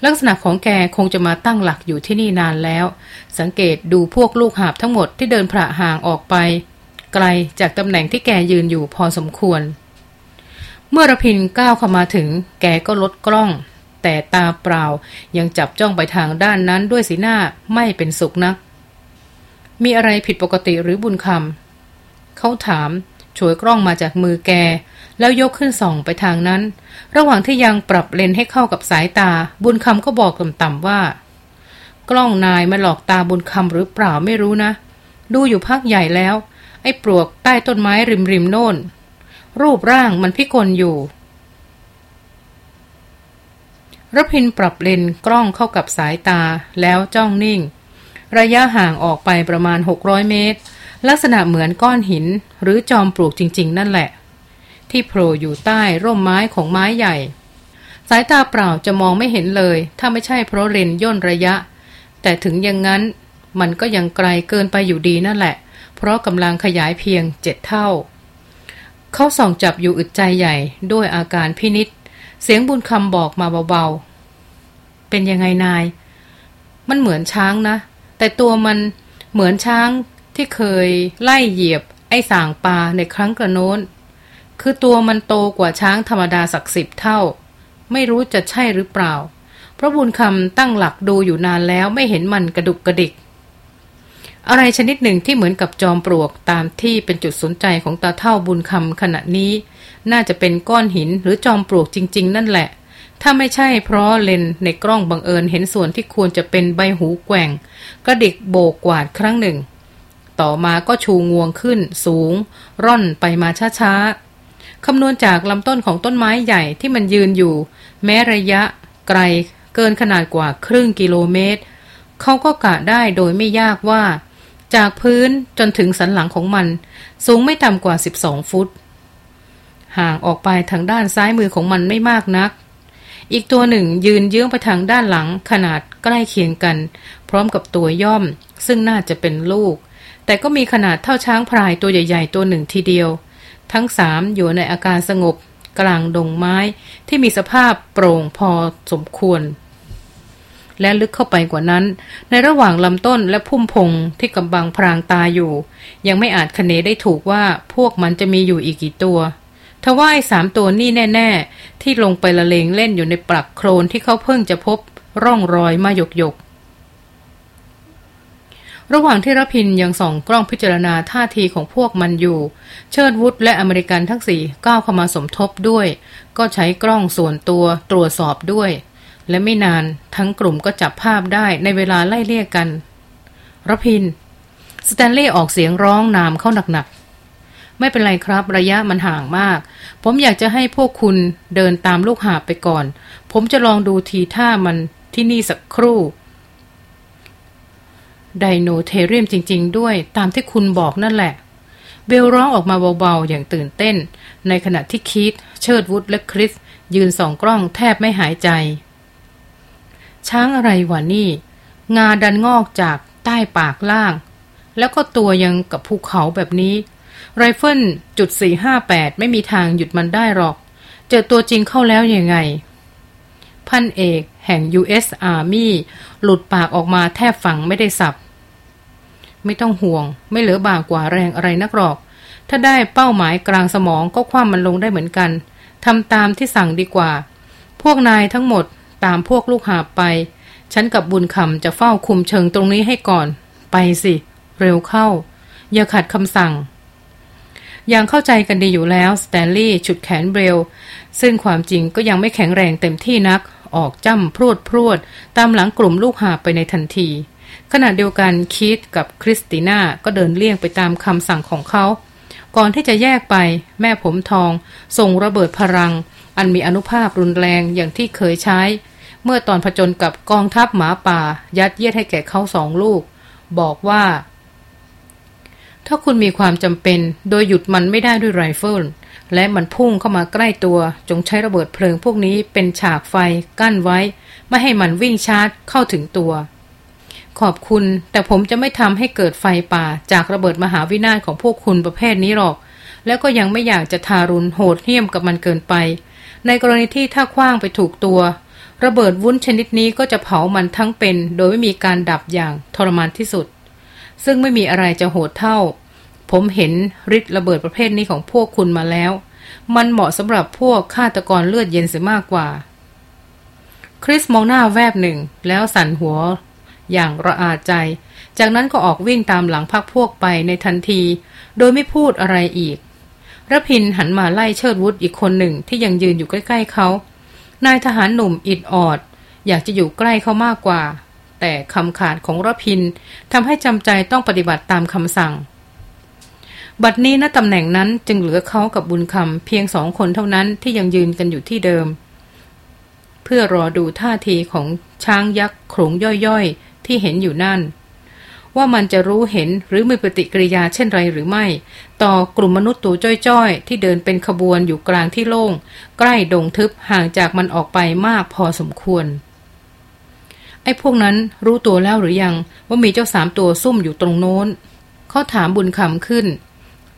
ลักษณะของแกคงจะมาตั้งหลักอยู่ที่นี่นานแล้ว สังเกตดูพวกลูกหาบทั้งหมดที่เดินผ่าห่างออกไป ไกลจากตำแหน่งที่แกยืนอยู่พอสมควร เมื่อระพินก้าวเข้ามาถึง แกก็ลดกล้อง แต่ตาเปล่ายังจับจ้องไปทางด้านนั้นด้วยสีหน้าไม่เป็นสุขนัก มีอะไรผิดปกติหรือบุญคำเขาถาม ฉวยกล้องมาจากมือแก แล้วยกขึ้นส่องไปทางนั้น ระหว่างที่ยังปรับเลนให้เข้ากับสายตา บุญคำก็บอกต่ำๆว่า กล้องนายมาหลอกตาบุญคำหรือเปล่าไม่รู้นะ ดูอยู่พักใหญ่แล้ว ไอ้ปลวกใต้ต้นไม้ริมริมโน่น รูปร่างมันพิกลอยู่รพินปรับเลนกล้องเข้ากับสายตาแล้วจ้องนิ่ง ระยะห่างออกไปประมาณ 600 เมตร ลักษณะเหมือนก้อนหินหรือจอมปลวกจริง ๆ นั่นแหละ ที่โผล่อยู่ใต้ร่มไม้ของไม้ใหญ่ สายตาเปล่าจะมองไม่เห็นเลย ถ้าไม่ใช่เพราะเลนย่นระยะ แต่ถึงอย่างนั้น มันก็ยังไกลเกินไปอยู่ดีนั่นแหละ เพราะกำลังขยายเพียงเจ็ดเท่า เขาส่องจับอยู่อึดใจใหญ่ด้วยอาการพินิษเสียงบุญคำบอกมาเบาๆ เป็นยังไงนาย มันเหมือนช้างนะ แต่ตัวมันเหมือนช้างที่เคยไล่เหยียบไอ้สางปลาในครั้งกระโน้น คือตัวมันโตกว่าช้างธรรมดาสักสิบเท่า ไม่รู้จะใช่หรือเปล่า เพราะบุญคำตั้งหลักดูอยู่นานแล้วไม่เห็นมันกระดุกกระดิก อะไรชนิดหนึ่งที่เหมือนกับจอมปลวกตามที่เป็นจุดสนใจของตาเท่าบุญคำขณะนี้ น่าจะเป็นก้อนหินหรือจอมปลวกจริง ๆ นั่นแหละ ถ้าไม่ใช่เพราะเลนในกล้องบังเอิญเห็นส่วนที่ควรจะเป็นใบหูแกว่ง กระดิกโบกกวาดครั้งหนึ่ง ต่อมาก็ชูงวงขึ้นสูง ร่อนไปมาช้าๆ คำนวณจากลำต้นของต้นไม้ใหญ่ที่มันยืนอยู่ แม้ระยะไกลเกินขนาดกว่าครึ่งกิโลเมตร เขาก็กะได้โดยไม่ยากว่า จากพื้นจนถึงสันหลังของมัน สูงไม่ต่ำกว่า 12 ฟุต ห่างออกไปทางด้านซ้ายมือของมันไม่มากนัก อีกตัวหนึ่งยืนเยื้องไปทางด้านหลังขนาดใกล้เคียงกัน พร้อมกับตัวย่อม ซึ่งน่าจะเป็นลูก แต่ก็มีขนาดเท่าช้างพรายตัวใหญ่ ๆ ตัวหนึ่งทีเดียว ทั้งสามอยู่ในอาการสงบกลางดงไม้ที่มีสภาพโปร่งพอสมควร และลึกเข้าไปกว่านั้น ในระหว่างลำต้นและพุ่มพงที่กำบังพรางตาอยู่ ยังไม่อาจคเนได้ถูกว่าพวกมันจะมีอยู่อีกกี่ตัวทว่าไอ้สามตัวนี่แน่ ๆ ที่ลงไปละเลงเล่นอยู่ในปลักโครนที่เขาเพิ่งจะพบร่องรอยมาหยก ระหว่างที่รพินยังส่องกล้องพิจารณาท่าทีของพวกมันอยู่ เชิดวุฒและอเมริกันทั้งสี่ก้าวเข้ามาสมทบด้วย ก็ใช้กล้องส่วนตัวตรวจสอบด้วย และไม่นานทั้งกลุ่มก็จับภาพได้ในเวลาไล่เลี่ยกันรพิน สแตนเล่ออกเสียงร้องนามเข้าหนักๆ ไม่เป็นไรครับระยะมันห่างมาก ผมอยากจะให้พวกคุณเดินตามลูกหาบไปก่อน ผมจะลองดูทีท่ามันที่นี่สักครู่ ไดโนเทเรียมจริง ๆ ด้วยตามที่คุณบอกนั่นแหละ เบลร้องออกมาเบาๆ อย่างตื่นเต้น ในขณะที่คิดเชิดวุฒและคริส ยืนสองกล้องแทบไม่หายใจ ช้างอะไรวะนี่ งาดันงอกจากใต้ปากล่าง แล้วก็ตัวยังกับภูเขาแบบนี้ ไรเฟิลจุด458 ไม่มีทางหยุดมันได้หรอก เจอตัวจริงเข้าแล้วยังไง พันเอกแห่ง U.S. Army หลุดปากออกมาแทบฝังไม่ได้สับ ไม่ต้องห่วง ไม่เหลือบากว่าแรงอะไรนักหรอก ถ้าได้เป้าหมายกลางสมองก็คว่ำมันลงได้เหมือนกันทำตามที่สั่งดีกว่า พวกนายทั้งหมดตามพวกลูกหาบไป ฉันกับบุญคำจะเฝ้าคุมเชิงตรงนี้ให้ก่อน ไปสิ เร็วเข้า อย่าขัดคำสั่งอย่างเข้าใจกันดีอยู่แล้วสแตนลีย์ฉุดแขนเบล ซึ่งความจริงก็ยังไม่แข็งแรงเต็มที่นัก ออกจ้ำพรวดพรวด ตามหลังกลุ่มลูกหาบไปในทันที ขณะเดียวกันคีตกับคริสติน่าก็เดินเลี่ยงไปตามคำสั่งของเขา ก่อนที่จะแยกไป แม่ผมทอง ส่งระเบิดเพลิง อันมีอานุภาพรุนแรงอย่างที่เคยใช้ เมื่อตอนผจญกับกองทัพหมาป่า ยัดเยียดให้แก่เขาสองลูก บอกว่า ถ้าคุณมีความจำเป็นโดยหยุดมันไม่ได้ด้วยไรเฟิลและมันพุ่งเข้ามาใกล้ตัว จงใช้ระเบิดเพลิงพวกนี้เป็นฉากไฟกั้นไว้ ไม่ให้มันวิ่งชาร์จเข้าถึงตัว ขอบคุณ แต่ผมจะไม่ทำให้เกิดไฟป่า จากระเบิดมหาวินาศของพวกคุณประเภทนี้หรอก แล้วก็ยังไม่อยากจะทารุณโหดเหี้ยมกับมันเกินไป ในกรณีที่ถ้าคว้างไปถูกตัว ระเบิดวุ้นชนิดนี้ก็จะเผามันทั้งเป็น โดยไม่มีการดับอย่างทรมานที่สุด ซึ่งไม่มีอะไรจะโหดเท่า ผมเห็นฤทธิ์ระเบิดประเภทนี้ของพวกคุณมาแล้ว มันเหมาะสำหรับพวกฆาตกรเลือดเย็นเสียมากกว่าคริสมองหน้าแวบหนึ่ง แล้วสั่นหัว อย่างระอาใจ จากนั้นก็ออกวิ่งตามหลังพักพวกไปในทันที โดยไม่พูดอะไรอีกระพินหันมาไล่เชิดวุฒอีกคนหนึ่งที่ยังยืนอยู่ใกล้ ๆเขา นายทหารหนุ่มอิดออด อยากจะอยู่ใกล้เขามากกว่า แต่คำขาดของระพินทำให้จำใจต้องปฏิบัติตามคำสั่ง บัดนี้ณตำแหน่งนั้นจึงเหลือเขากับบุญคำเพียงสองคนเท่านั้นที่ยังยืนกันอยู่ที่เดิม เพื่อรอดูท่าทีของช้างยักษ์โขงย่อย ที่เห็นอยู่นั่น ว่ามันจะรู้เห็นหรือมีปฏิกิริยาเช่นไรหรือไม่ ต่อกลุ่มมนุษย์ตัวจ้อยๆ ที่เดินเป็นขบวนอยู่กลางที่โล่ง ใกล้ดงทึบห่างจากมันออกไปมากพอสมควร ไอ้พวกนั้นรู้ตัวแล้วหรือยังว่ามีเจ้าสามตัวซุ่มอยู่ตรงโน้นเขาถามบุญคำขึ้น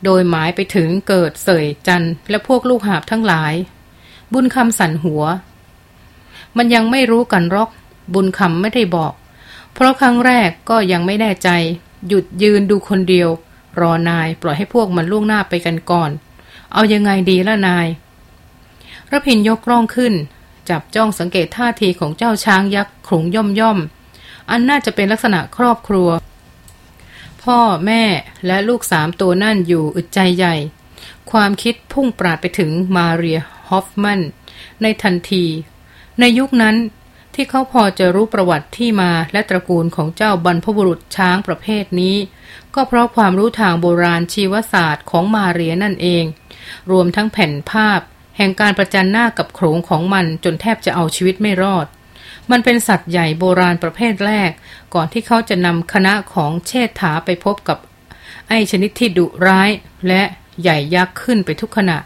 โดยหมายไปถึงเกิดเสยจันและพวกลูกหาบทั้งหลาย บุญคำสั่นหัว มันยังไม่รู้กันรอก บุญคำไม่ได้บอก เพราะครั้งแรกก็ยังไม่แน่ใจ หยุดยืนดูคนเดียว รอนายปล่อยให้พวกมันล่วงหน้าไปกันก่อน เอายังไงดีละนายระพินยกกล้องขึ้น จับจ้องสังเกตท่าทีของเจ้าช้างยักษ์ขรุงย่อมย่อม อันน่าจะเป็นลักษณะครอบครัว พ่อแม่และลูกสามตัวนั่นอยู่อึดใจใหญ่ ความคิดพุ่งปราดไปถึงมาเรียฮอฟมันในทันที ในยุคนั้น ที่เขาพอจะรู้ประวัติที่มาและตระกูลของเจ้าบรรพบุรุษช้างประเภทนี้ ก็เพราะความรู้ทางโบราณชีวศาสตร์ของมาเรียนั่นเอง รวมทั้งแผ่นภาพ แห่งการประจันหน้ากับโขงของมันจนแทบจะเอาชีวิตไม่รอด มันเป็นสัตว์ใหญ่โบราณประเภทแรก ก่อนที่เขาจะนำคณะของเชษฐาไปพบกับ ไอชนิดที่ดุร้ายและใหญ่ยักษ์ขึ้นไปทุกขณะ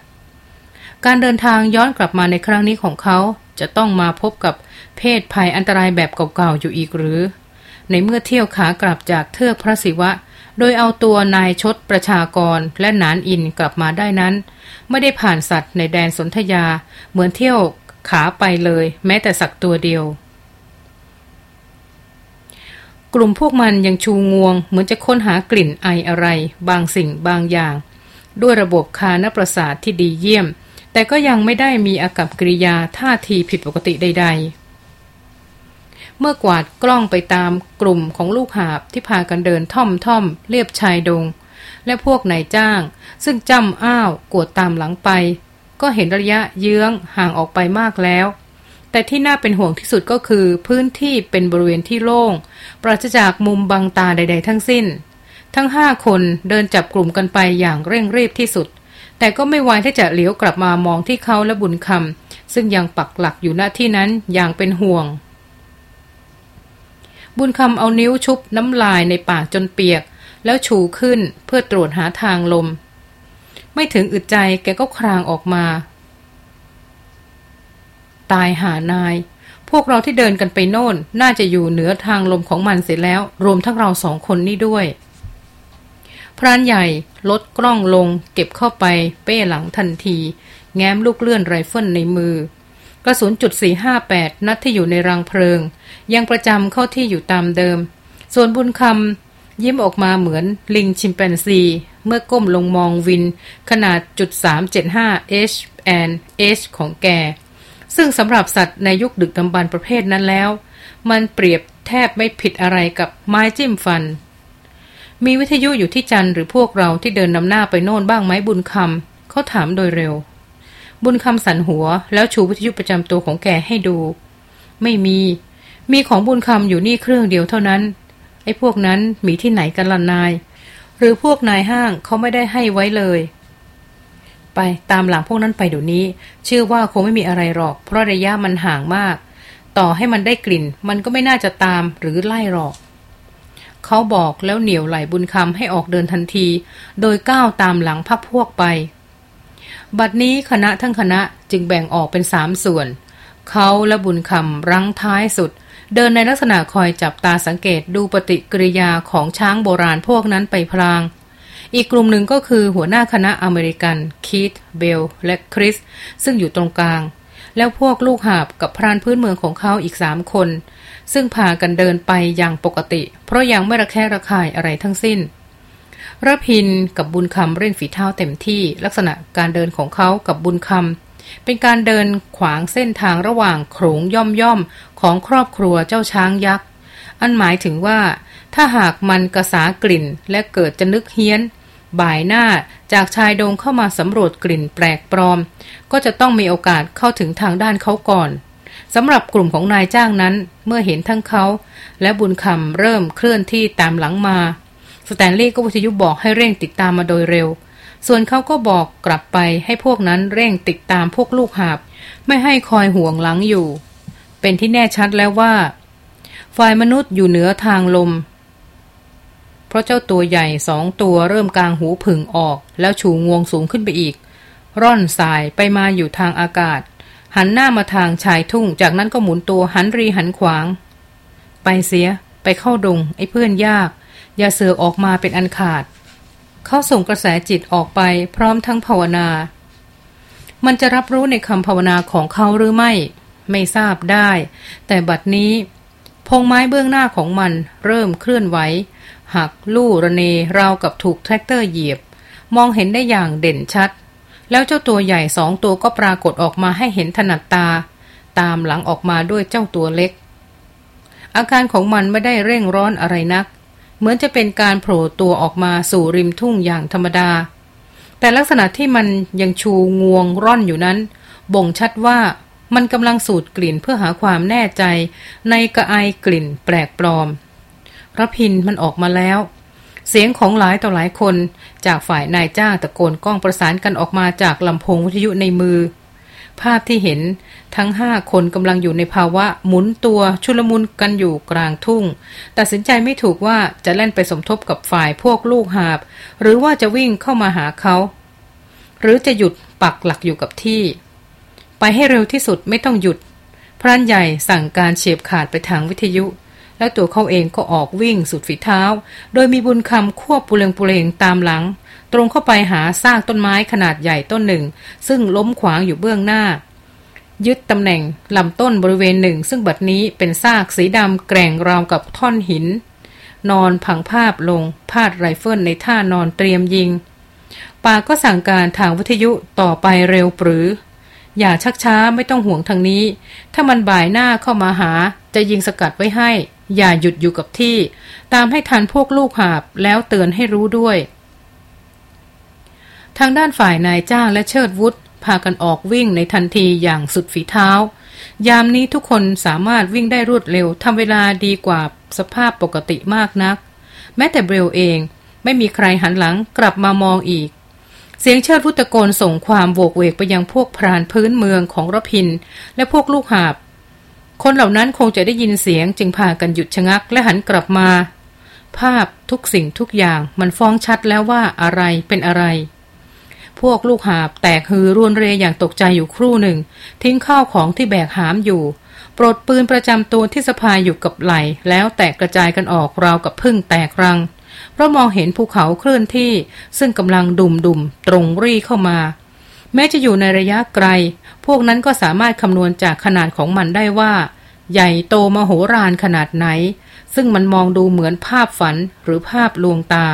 การเดินทางย้อนกลับมาในครั้งนี้ของเขาจะต้องมาพบกับ เพศภัยอันตรายแบบเก่าๆอยู่อีกหรือ ในเมื่อเที่ยวขากลับจากเทือกพระศิวะ โดยเอาตัวนายชดประชากรและนานอินกลับมาได้นั้น ไม่ได้ผ่านสัตว์ในแดนสนธยา เหมือนเที่ยวขาไปเลย แม้แต่สักตัวเดียว กลุ่มพวกมันยังชูงวง เหมือนจะค้นหากลิ่นไออะไร บางสิ่งบางอย่าง ด้วยระบบคานประสาทที่ดีเยี่ยม แต่ก็ยังไม่ได้มีอากับกิริยาท่าทีผิดปกติใด ๆ เมื่อกวาดกล้องไปตามกลุ่มของลูกหาบที่พากันเดินท่อมท่อมเรียบชายดง และพวกนายจ้าง ซึ่งจำอ้าวกวดตามหลังไป ก็เห็นระยะเยื้องห่างออกไปมากแล้ว แต่ที่น่าเป็นห่วงที่สุดก็คือพื้นที่เป็นบริเวณที่โล่ง ปราศจากมุมบังตาใด ๆ ทั้งสิ้น ทั้งห้าคนเดินจับกลุ่มกันไปอย่างเร่งรีบที่สุด แต่ก็ไม่ไวที่จะเหลียวกลับมามองที่เขาและบุญคำซึ่งยังปักหลักอยู่หน้าที่นั้นอย่างเป็นห่วง บุญคำเอานิ้วชุบน้ำลายในปากจนเปียก แล้วชูขึ้นเพื่อตรวจหาทางลม ไม่ถึงอึดใจแกก็ครางออกมา ตายหานาย พวกเราที่เดินกันไปโน่น น่าจะอยู่เหนือทางลมของมันเสร็จแล้ว รวมทั้งเราสองคนนี่ด้วย พรานใหญ่ลดกล้องลง เก็บเข้าไป เป้หลังทันที แง้มลูกเลื่อนไรเฟิลในมือ กระสุนจุด458 นัดที่อยู่ในรังเพลิง ยังประจำเข้าที่อยู่ตามเดิม ส่วนบุญคำยิ้มออกมาเหมือนลิงชิมแปนซี เมื่อก้มลงมองวิน ขนาดจุด375 H and H ของแก ซึ่งสำหรับสัตว์ในยุคดึกดำบรรประเภทนั้นแล้ว มันเปรียบแทบไม่ผิดอะไรกับไม้จิ้มฟัน มีวิทยุอยู่ที่จันหรือพวกเราที่เดินนำหน้าไปโน่นบ้างไหมบุญคำเขาถามโดยเร็ว บุญคำสันหัว แล้วชูวิทยุประจำตัวของแกให้ดู ไม่มี มีของบุญคำอยู่นี่เครื่องเดียวเท่านั้น ไอ้พวกนั้นมีที่ไหนกันล่ะนาย หรือพวกนายห้างเขาไม่ได้ให้ไว้เลย ไปตามหลังพวกนั้นไปเดี๋ยวนี้ เชื่อว่าคงไม่มีอะไรหรอก เพราะระยะมันห่างมาก ต่อให้มันได้กลิ่น มันก็ไม่น่าจะตามหรือไล่หรอกเขาบอกแล้วเหนียวไหลบุญคำให้ออกเดินทันที โดยก้าวตามหลังพักพวกไป บัดนี้คณะทั้งคณะจึงแบ่งออกเป็นสามส่วน เขาและบุญคำรั้งท้ายสุด เดินในลักษณะคอยจับตาสังเกตดูปฏิกิริยาของช้างโบราณพวกนั้นไปพลาง อีกกลุ่มหนึ่งก็คือหัวหน้าคณะอเมริกันคีตเบล และคริส ซึ่งอยู่ตรงกลาง แล้วพวกลูกหาบกับพรานพื้นเมืองของเขาอีกสามคน ซึ่งพากันเดินไปอย่างปกติ เพราะยังไม่ระแคะระคายอะไรทั้งสิ้น ระพินกับบุญคำเร่งฝีเท้าเต็มที่ลักษณะการเดินของเขากับบุญคำเป็นการเดินขวางเส้นทางระหว่างโขงย่อมย่อมของครอบครัวเจ้าช้างยักษ์ อันหมายถึงว่า ถ้าหากมันกระสากลิ่นและเกิดจะนึกเฮี้ยน บ่ายหน้าจากชายโดงเข้ามาสำรวจกลิ่นแปลกปลอม ก็จะต้องมีโอกาสเข้าถึงทางด้านเขาก่อนสำหรับกลุ่มของนายจ้างนั้นเมื่อเห็นทั้งเขา และบุญคำเริ่มเคลื่อนที่ตามหลังมา สแตนลีย์ก็วิทยุบอกให้เร่งติดตามมาโดยเร็ว ส่วนเขาก็บอกกลับไปให้พวกนั้นเร่งติดตามพวกลูกหาบ ไม่ให้คอยห่วงหลังอยู่ เป็นที่แน่ชัดแล้วว่า ฝ่ายมนุษย์อยู่เหนือทางลม เพราะเจ้าตัวใหญ่สองตัวเริ่มกลางหูผึ่งออก แล้วชูงวงสูงขึ้นไปอีก ร่อนสายไปมาอยู่ทางอากาศ หันหน้ามาทางชายทุ่ง จากนั้นก็หมุนตัวหันรีหันขวาง ไปเสีย ไปเข้าดงไอ้เพื่อนยาก อย่าเสือออกมาเป็นอันขาด เขาส่งกระแสจิตออกไปพร้อมทั้งภาวนา มันจะรับรู้ในคำภาวนาของเขาหรือไม่ ไม่ทราบได้ แต่บัดนี้พงไม้เบื้องหน้าของมันเริ่มเคลื่อนไหว หักลู่ระเนราวกับถูกแทรกเตอร์เหยียบ มองเห็นได้อย่างเด่นชัด แล้วเจ้าตัวใหญ่สองตัวก็ปรากฏออกมาให้เห็นถนัดตา ตามหลังออกมาด้วยเจ้าตัวเล็ก อาการของมันไม่ได้เร่งร้อนอะไรนัก เหมือนจะเป็นการโผล่ตัวออกมาสู่ริมทุ่งอย่างธรรมดา แต่ลักษณะที่มันยังชูงวงร่อนอยู่นั้น บ่งชัดว่ามันกำลังสูดกลิ่นเพื่อหาความแน่ใจในกระไอกลิ่นแปลกปลอมรพินมันออกมาแล้ว เสียงของหลายต่อหลายคนจากฝ่ายนายจ้างตะโกนก้องประสานกันออกมาจากลำโพงวิทยุในมือ ภาพที่เห็นทั้งห้าคนกำลังอยู่ในภาวะหมุนตัวชุลมุนกันอยู่กลางทุ่ง ตัดสินใจไม่ถูกว่าจะเล่นไปสมทบกับฝ่ายพวกลูกหาบ หรือว่าจะวิ่งเข้ามาหาเขา หรือจะหยุดปักหลักอยู่กับที่ ไปให้เร็วที่สุดไม่ต้องหยุด พรานใหญ่สั่งการเฉียบขาดไปทางวิทยุ แล้วตัวเขาเองก็ออกวิ่งสุดฝีเท้า โดยมีบุญคำควบปุเรงปุเรงตามหลัง ตรงเข้าไปหาซากต้นไม้ขนาดใหญ่ต้นหนึ่ง ซึ่งล้มขวางอยู่เบื้องหน้า ยึดตำแหน่งลำต้นบริเวณหนึ่ง ซึ่งบัดนี้เป็นซากสีดำแกร่งราวกับท่อนหิน นอนพังพาบลงพาดไรเฟิลในท่านอนเตรียมยิงปากก็สั่งการทางวิทยุต่อไปเร็วปรือ อย่าชักช้าไม่ต้องห่วงทางนี้ ถ้ามันบ่ายหน้าเข้ามาหา จะยิงสกัดไว้ให้ อย่าหยุดอยู่กับที่ ตามให้ทันพวกลูกหาบแล้วเตือนให้รู้ด้วย ทางด้านฝ่ายนายจ้างและเชิดวุฒพากันออกวิ่งในทันทีอย่างสุดฝีเท้า ยามนี้ทุกคนสามารถวิ่งได้รวดเร็วทำเวลาดีกว่าสภาพปกติมากนัก แม้แต่เบลเองไม่มีใครหันหลังกลับมามองอีก เสียงเชิดพุตะโกนส่งความโวกเวกไปยังพวกพรานพื้นเมืองของรพิน และพวกลูกหาบ คนเหล่านั้นคงจะได้ยินเสียงจึงพากันหยุดชะงักและหันกลับมา ภาพทุกสิ่งทุกอย่างมันฟ้องชัดแล้วว่าอะไรเป็นอะไร พวกลูกหาบแตกฮือรวนเรยอย่างตกใจอยู่ครู่หนึ่ง ทิ้งข้าวของที่แบกหามอยู่ปลดปืนประจำตัวที่สะพายอยู่กับไหลแล้วแตกกระจายกันออกราวกับพึ่งแตกรัง เพราะมองเห็นภูเขาเคลื่อนที่ซึ่งกำลังดุมดุมตรงรีเข้ามา แม้จะอยู่ในระยะไกล พวกนั้นก็สามารถคำนวณจากขนาดของมันได้ว่า ใหญ่โตมโหฬารขนาดไหน ซึ่งมันมองดูเหมือนภาพฝันหรือภาพลวงตา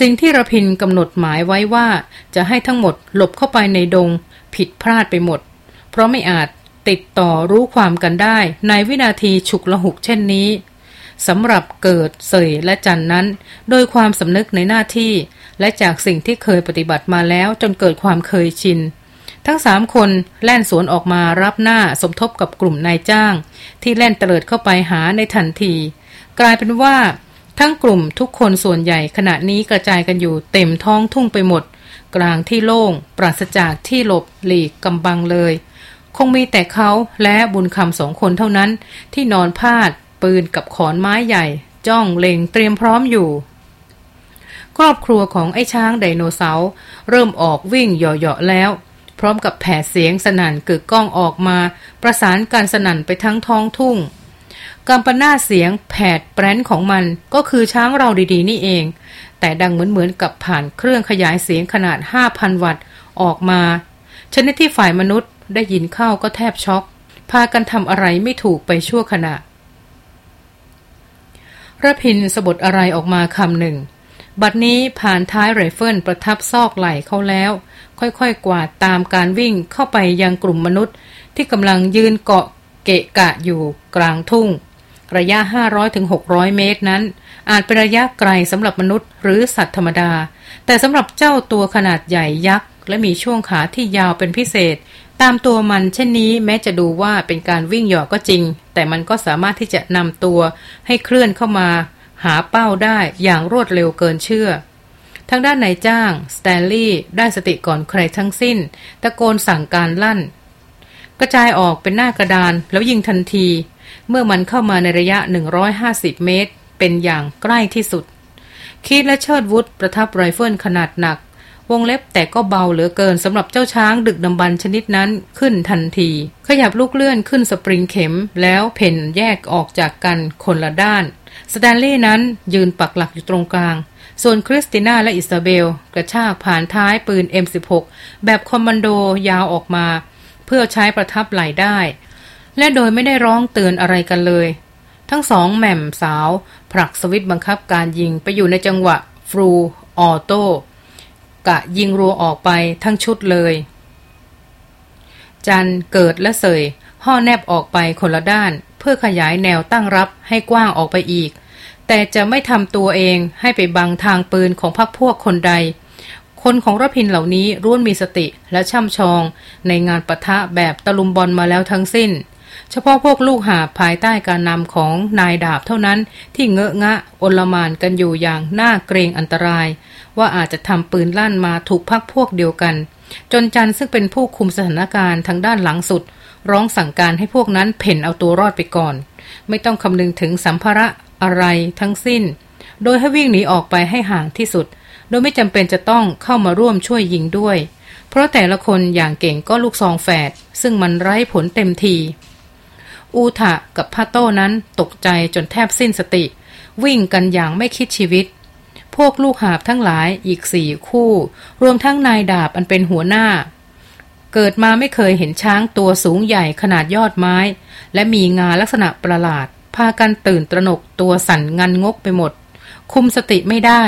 สิ่งที่ระพินกำหนดหมายไว้ว่า จะให้ทั้งหมดหลบเข้าไปในดง ผิดพลาดไปหมด เพราะไม่อาจติดต่อรู้ความกันได้ ในวินาทีฉุกละหุกเช่นนี้สำหรับเกิดเสยและจันนั้น โดยความสำนึกในหน้าที่ และจากสิ่งที่เคยปฏิบัติมาแล้วจนเกิดความเคยชิน ทั้งสามคนแล่นสวนออกมารับหน้าสมทบกับกลุ่มนายจ้าง ที่แล่นเตลิดเข้าไปหาในทันที กลายเป็นว่า ทั้งกลุ่มทุกคนส่วนใหญ่ขณะนี้กระจายกันอยู่เต็มท้องทุ่งไปหมด กลางที่โล่ง ปราศจากที่หลบหลีกกำบังเลย คงมีแต่เขาและบุญคำสองคนเท่านั้น ที่นอนพาด ปืนกับขอนไม้ใหญ่ จ้องเล็งเตรียมพร้อมอยู่ ครอบครัวของไอ้ช้างไดโนเสาร์เริ่มออกวิ่งเหาะๆแล้ว พร้อมกับแผ่เสียงสนั่นกึกก้องออกมา ประสานการสนั่นไปทั้งท้องทุ่ง กำปนาเสียงแผดแปรนของมันก็คือช้างเราดีๆ นี่เอง แต่ดังเหมือนๆกับผ่านเครื่องขยายเสียงขนาด 5,000 วัตต์ออกมาชนิดที่ฝ่ายมนุษย์ได้ยินเข้าก็แทบช็อก พากันทำอะไรไม่ถูกไปชั่วขณะรพินทร์สบถอะไรออกมาคำหนึ่ง บัดนี้พานท้ายไรเฟิลประทับซอกไหล่เขาแล้ว ค่อยๆกวาดตามการวิ่งเข้าไปยังกลุ่มมนุษย์ที่กำลังยืนเกาะเกะกะอยู่กลางทุ่ง ระยะ 500-600 เมตรนั้น อาจเป็นระยะไกลสำหรับมนุษย์หรือสัตว์ธรรมดา แต่สำหรับเจ้าตัวขนาดใหญ่ยักษ์ และมีช่วงขาที่ยาวเป็นพิเศษ ตามตัวมันเช่นนี้แม้จะดูว่าเป็นการวิ่งหยอกก็จริง แต่มันก็สามารถที่จะนำตัวให้เคลื่อนเข้ามา หาเป้าได้อย่างรวดเร็วเกินเชื่อทางด้านนายจ้าง สแตนลีย์ได้สติก่อนใครทั้งสิ้น ตะโกนสั่งการลั่น กระจายออกเป็นหน้ากระดานแล้วยิงทันที เมื่อมันเข้ามาในระยะ 150 เมตร เป็นอย่างใกล้ที่สุด คีธและเชิดวุธประทับไรเฟิลขนาดหนัก วงเล็บแต่ก็เบาเหลือเกินสำหรับเจ้าช้างดึกดำบรรพ์ชนิดนั้นขึ้นทันที ขยับลูกเลื่อนขึ้นสปริงเข็ม แล้วเผ่นแยกออกจากกันคนละด้านสแตนลีย์นั้นยืนปักหลักอยู่ตรงกลาง ส่วนคริสติน่าและอิซาเบล กระชากพานท้ายปืน M16 แบบคอมมานโดยาวออกมา เพื่อใช้ประทับไหล่ได้ และโดยไม่ได้ร้องเตือนอะไรกันเลย ทั้งสองแหม่มสาว ผลักสวิตช์บังคับการยิงไปอยู่ในจังหวะ full auto กะยิงรัวออกไปทั้งชุดเลย จันเกิดและเสยห้อแน่บออกไปคนละด้าน เพื่อขยายแนวตั้งรับให้กว้างออกไปอีก แต่จะไม่ทำตัวเองให้ไปบังทางปืนของพรรคพวกคนใด คนของรพินเหล่านี้ร่วนมีสติและช่ำชอง ในงานปะทะแบบตะลุมบอลมาแล้วทั้งสิ้น เฉพาะพวกลูกหาภายใต้การนำของนายดาบเท่านั้นที่เงอะงะอลมานกันอยู่อย่างน่าเกรงอันตราย ว่าอาจจะทำปืนลั่นมาถูกพักพวกเดียวกัน จนจันซึ่งเป็นผู้คุมสถานการณ์ทางด้านหลังสุด ร้องสั่งการให้พวกนั้นเพ่นเอาตัวรอดไปก่อน ไม่ต้องคำนึงถึงสัมภาระอะไรทั้งสิ้น โดยให้วิ่งหนีออกไปให้ห่างที่สุด โดยไม่จำเป็นจะต้องเข้ามาร่วมช่วยยิงด้วย เพราะแต่ละคนอย่างเก่งก็ลูกซองแฝดซึ่งมันไร้ผลเต็มที อูทะกับพาโต้นั้นตกใจจนแทบสิ้นสติ วิ่งกันอย่างไม่คิดชีวิต พวกลูกหาบทั้งหลายอีกสี่คู่ รวมทั้งนายดาบอันเป็นหัวหน้า เกิดมาไม่เคยเห็นช้างตัวสูงใหญ่ขนาดยอดไม้ และมีงาลักษณะประหลาด พากันตื่นตระหนกตัวสั่นงันงกไปหมด คุมสติไม่ได้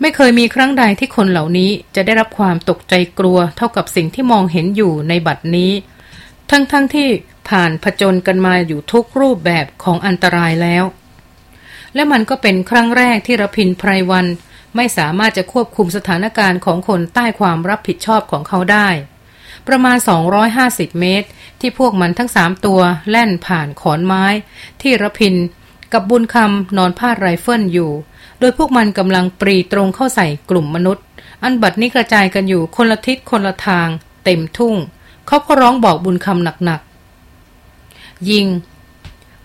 ไม่เคยมีครั้งใดที่คนเหล่านี้จะได้รับความตกใจกลัวเท่ากับสิ่งที่มองเห็นอยู่ในบัดนี้ ทั้งๆทที่ ผ่านผจญกันมาอยู่ทุกรูปแบบของอันตรายแล้ว และมันก็เป็นครั้งแรกที่รพินไพรวัน ไม่สามารถจะควบคุมสถานการณ์ของคนใต้ความรับผิดชอบของเขาได้ ประมาณ 250 เมตร ที่พวกมันทั้งสามตัวแล่นผ่านขอนไม้ ที่รพินทร์กับบุญคำนอนพาดไรเฟิลอยู่ โดยพวกมันกำลังปรี่ตรงเข้าใส่กลุ่มมนุษย์ อันบัดนี้กระจายกันอยู่คนละทิศคนละทาง เต็มทุ่ง เขาก็ร้องบอกบุญคำหนัก ยิง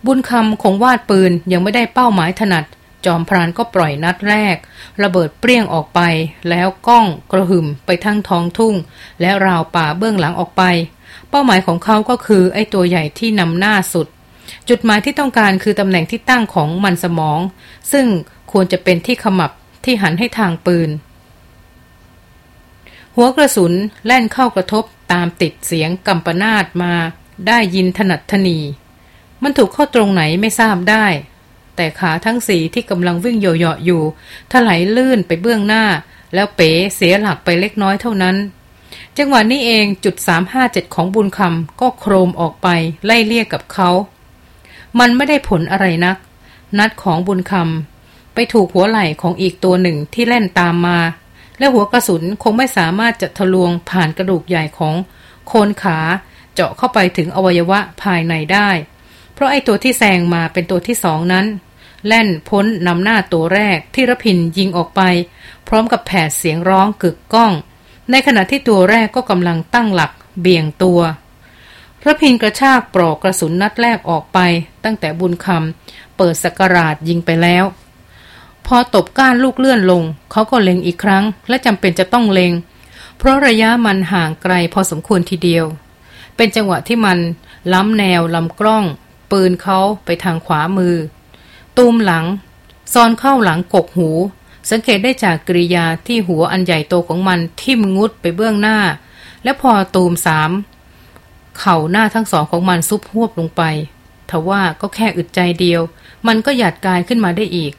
บุญคำคงวาดปืนยังไม่ได้เป้าหมายถนัด จอมพรานก็ปล่อยนัดแรก ระเบิดเปรี้ยงออกไป แล้วก้องกระหึ่มไปทั้งท้องทุ่ง และราวป่าเบื้องหลังออกไป เป้าหมายของเขาก็คือไอ้ตัวใหญ่ที่นำหน้าสุด จุดหมายที่ต้องการคือตำแหน่งที่ตั้งของมันสมอง ซึ่งควรจะเป็นที่ขมับที่หันให้ทางปืนหัวกระสุนแล่นเข้ากระทบตามติดเสียงกำปนาดมา ได้ยินถนัดทนี มันถูกเข้าตรงไหนไม่ทราบได้ แต่ขาทั้งสีที่กำลังวิ่งโยๆอยู่ถลายลื่นไปเบื้องหน้า แล้วเป๋เสียหลักไปเล็กน้อยเท่านั้น จังหวะนี้เองจุด357ของบุญคำก็โครมออกไปไล่เลี่ยกกับเขา มันไม่ได้ผลอะไรนัก นัดของบุญคำไปถูกหัวไหล่ของอีกตัวหนึ่งที่แล่นตามมา และหัวกระสุนคงไม่สามารถจะทะลวงผ่านกระดูกใหญ่ของโคนขา เจาะเข้าไปถึงอวัยวะภายในได้ เพราะไอ้ตัวที่แซงมาเป็นตัวที่สองนั้น แล่นพ้นนำหน้าตัวแรกที่รพินยิงออกไป พร้อมกับแผดเสียงร้องกึกก้อง ในขณะที่ตัวแรกก็กำลังตั้งหลักเบี่ยงตัวรพินกระชากปลอกกระสุนนัดแรกออกไป ตั้งแต่บุญคำเปิดสกราดยิงไปแล้ว พอตบก้านลูกเลื่อนลง เขาก็เล็งอีกครั้ง และจำเป็นจะต้องเล็ง เพราะระยะมันห่างไกลพอสมควรทีเดียว เป็นจังหวะที่มันล้ำแนวลำกล้อง ปืนเขาไปทางขวามือ ตูมหลัง ซอนเข้าหลังกกหู สังเกตได้จากกริยาที่หัวอันใหญ่โตของมันทิ่มงุดไปเบื้องหน้า และพอตูมสามเข่าหน้าทั้งสองของมันซุบหวบลงไปทว่าก็แค่อึดใจเดียว มันก็หยัดกายขึ้นมาได้อีก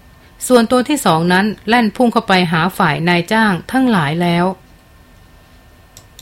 ส่วนตัวที่สองนั้นแล่นพุ่งเข้าไปหาฝ่ายนายจ้างทั้งหลายแล้ว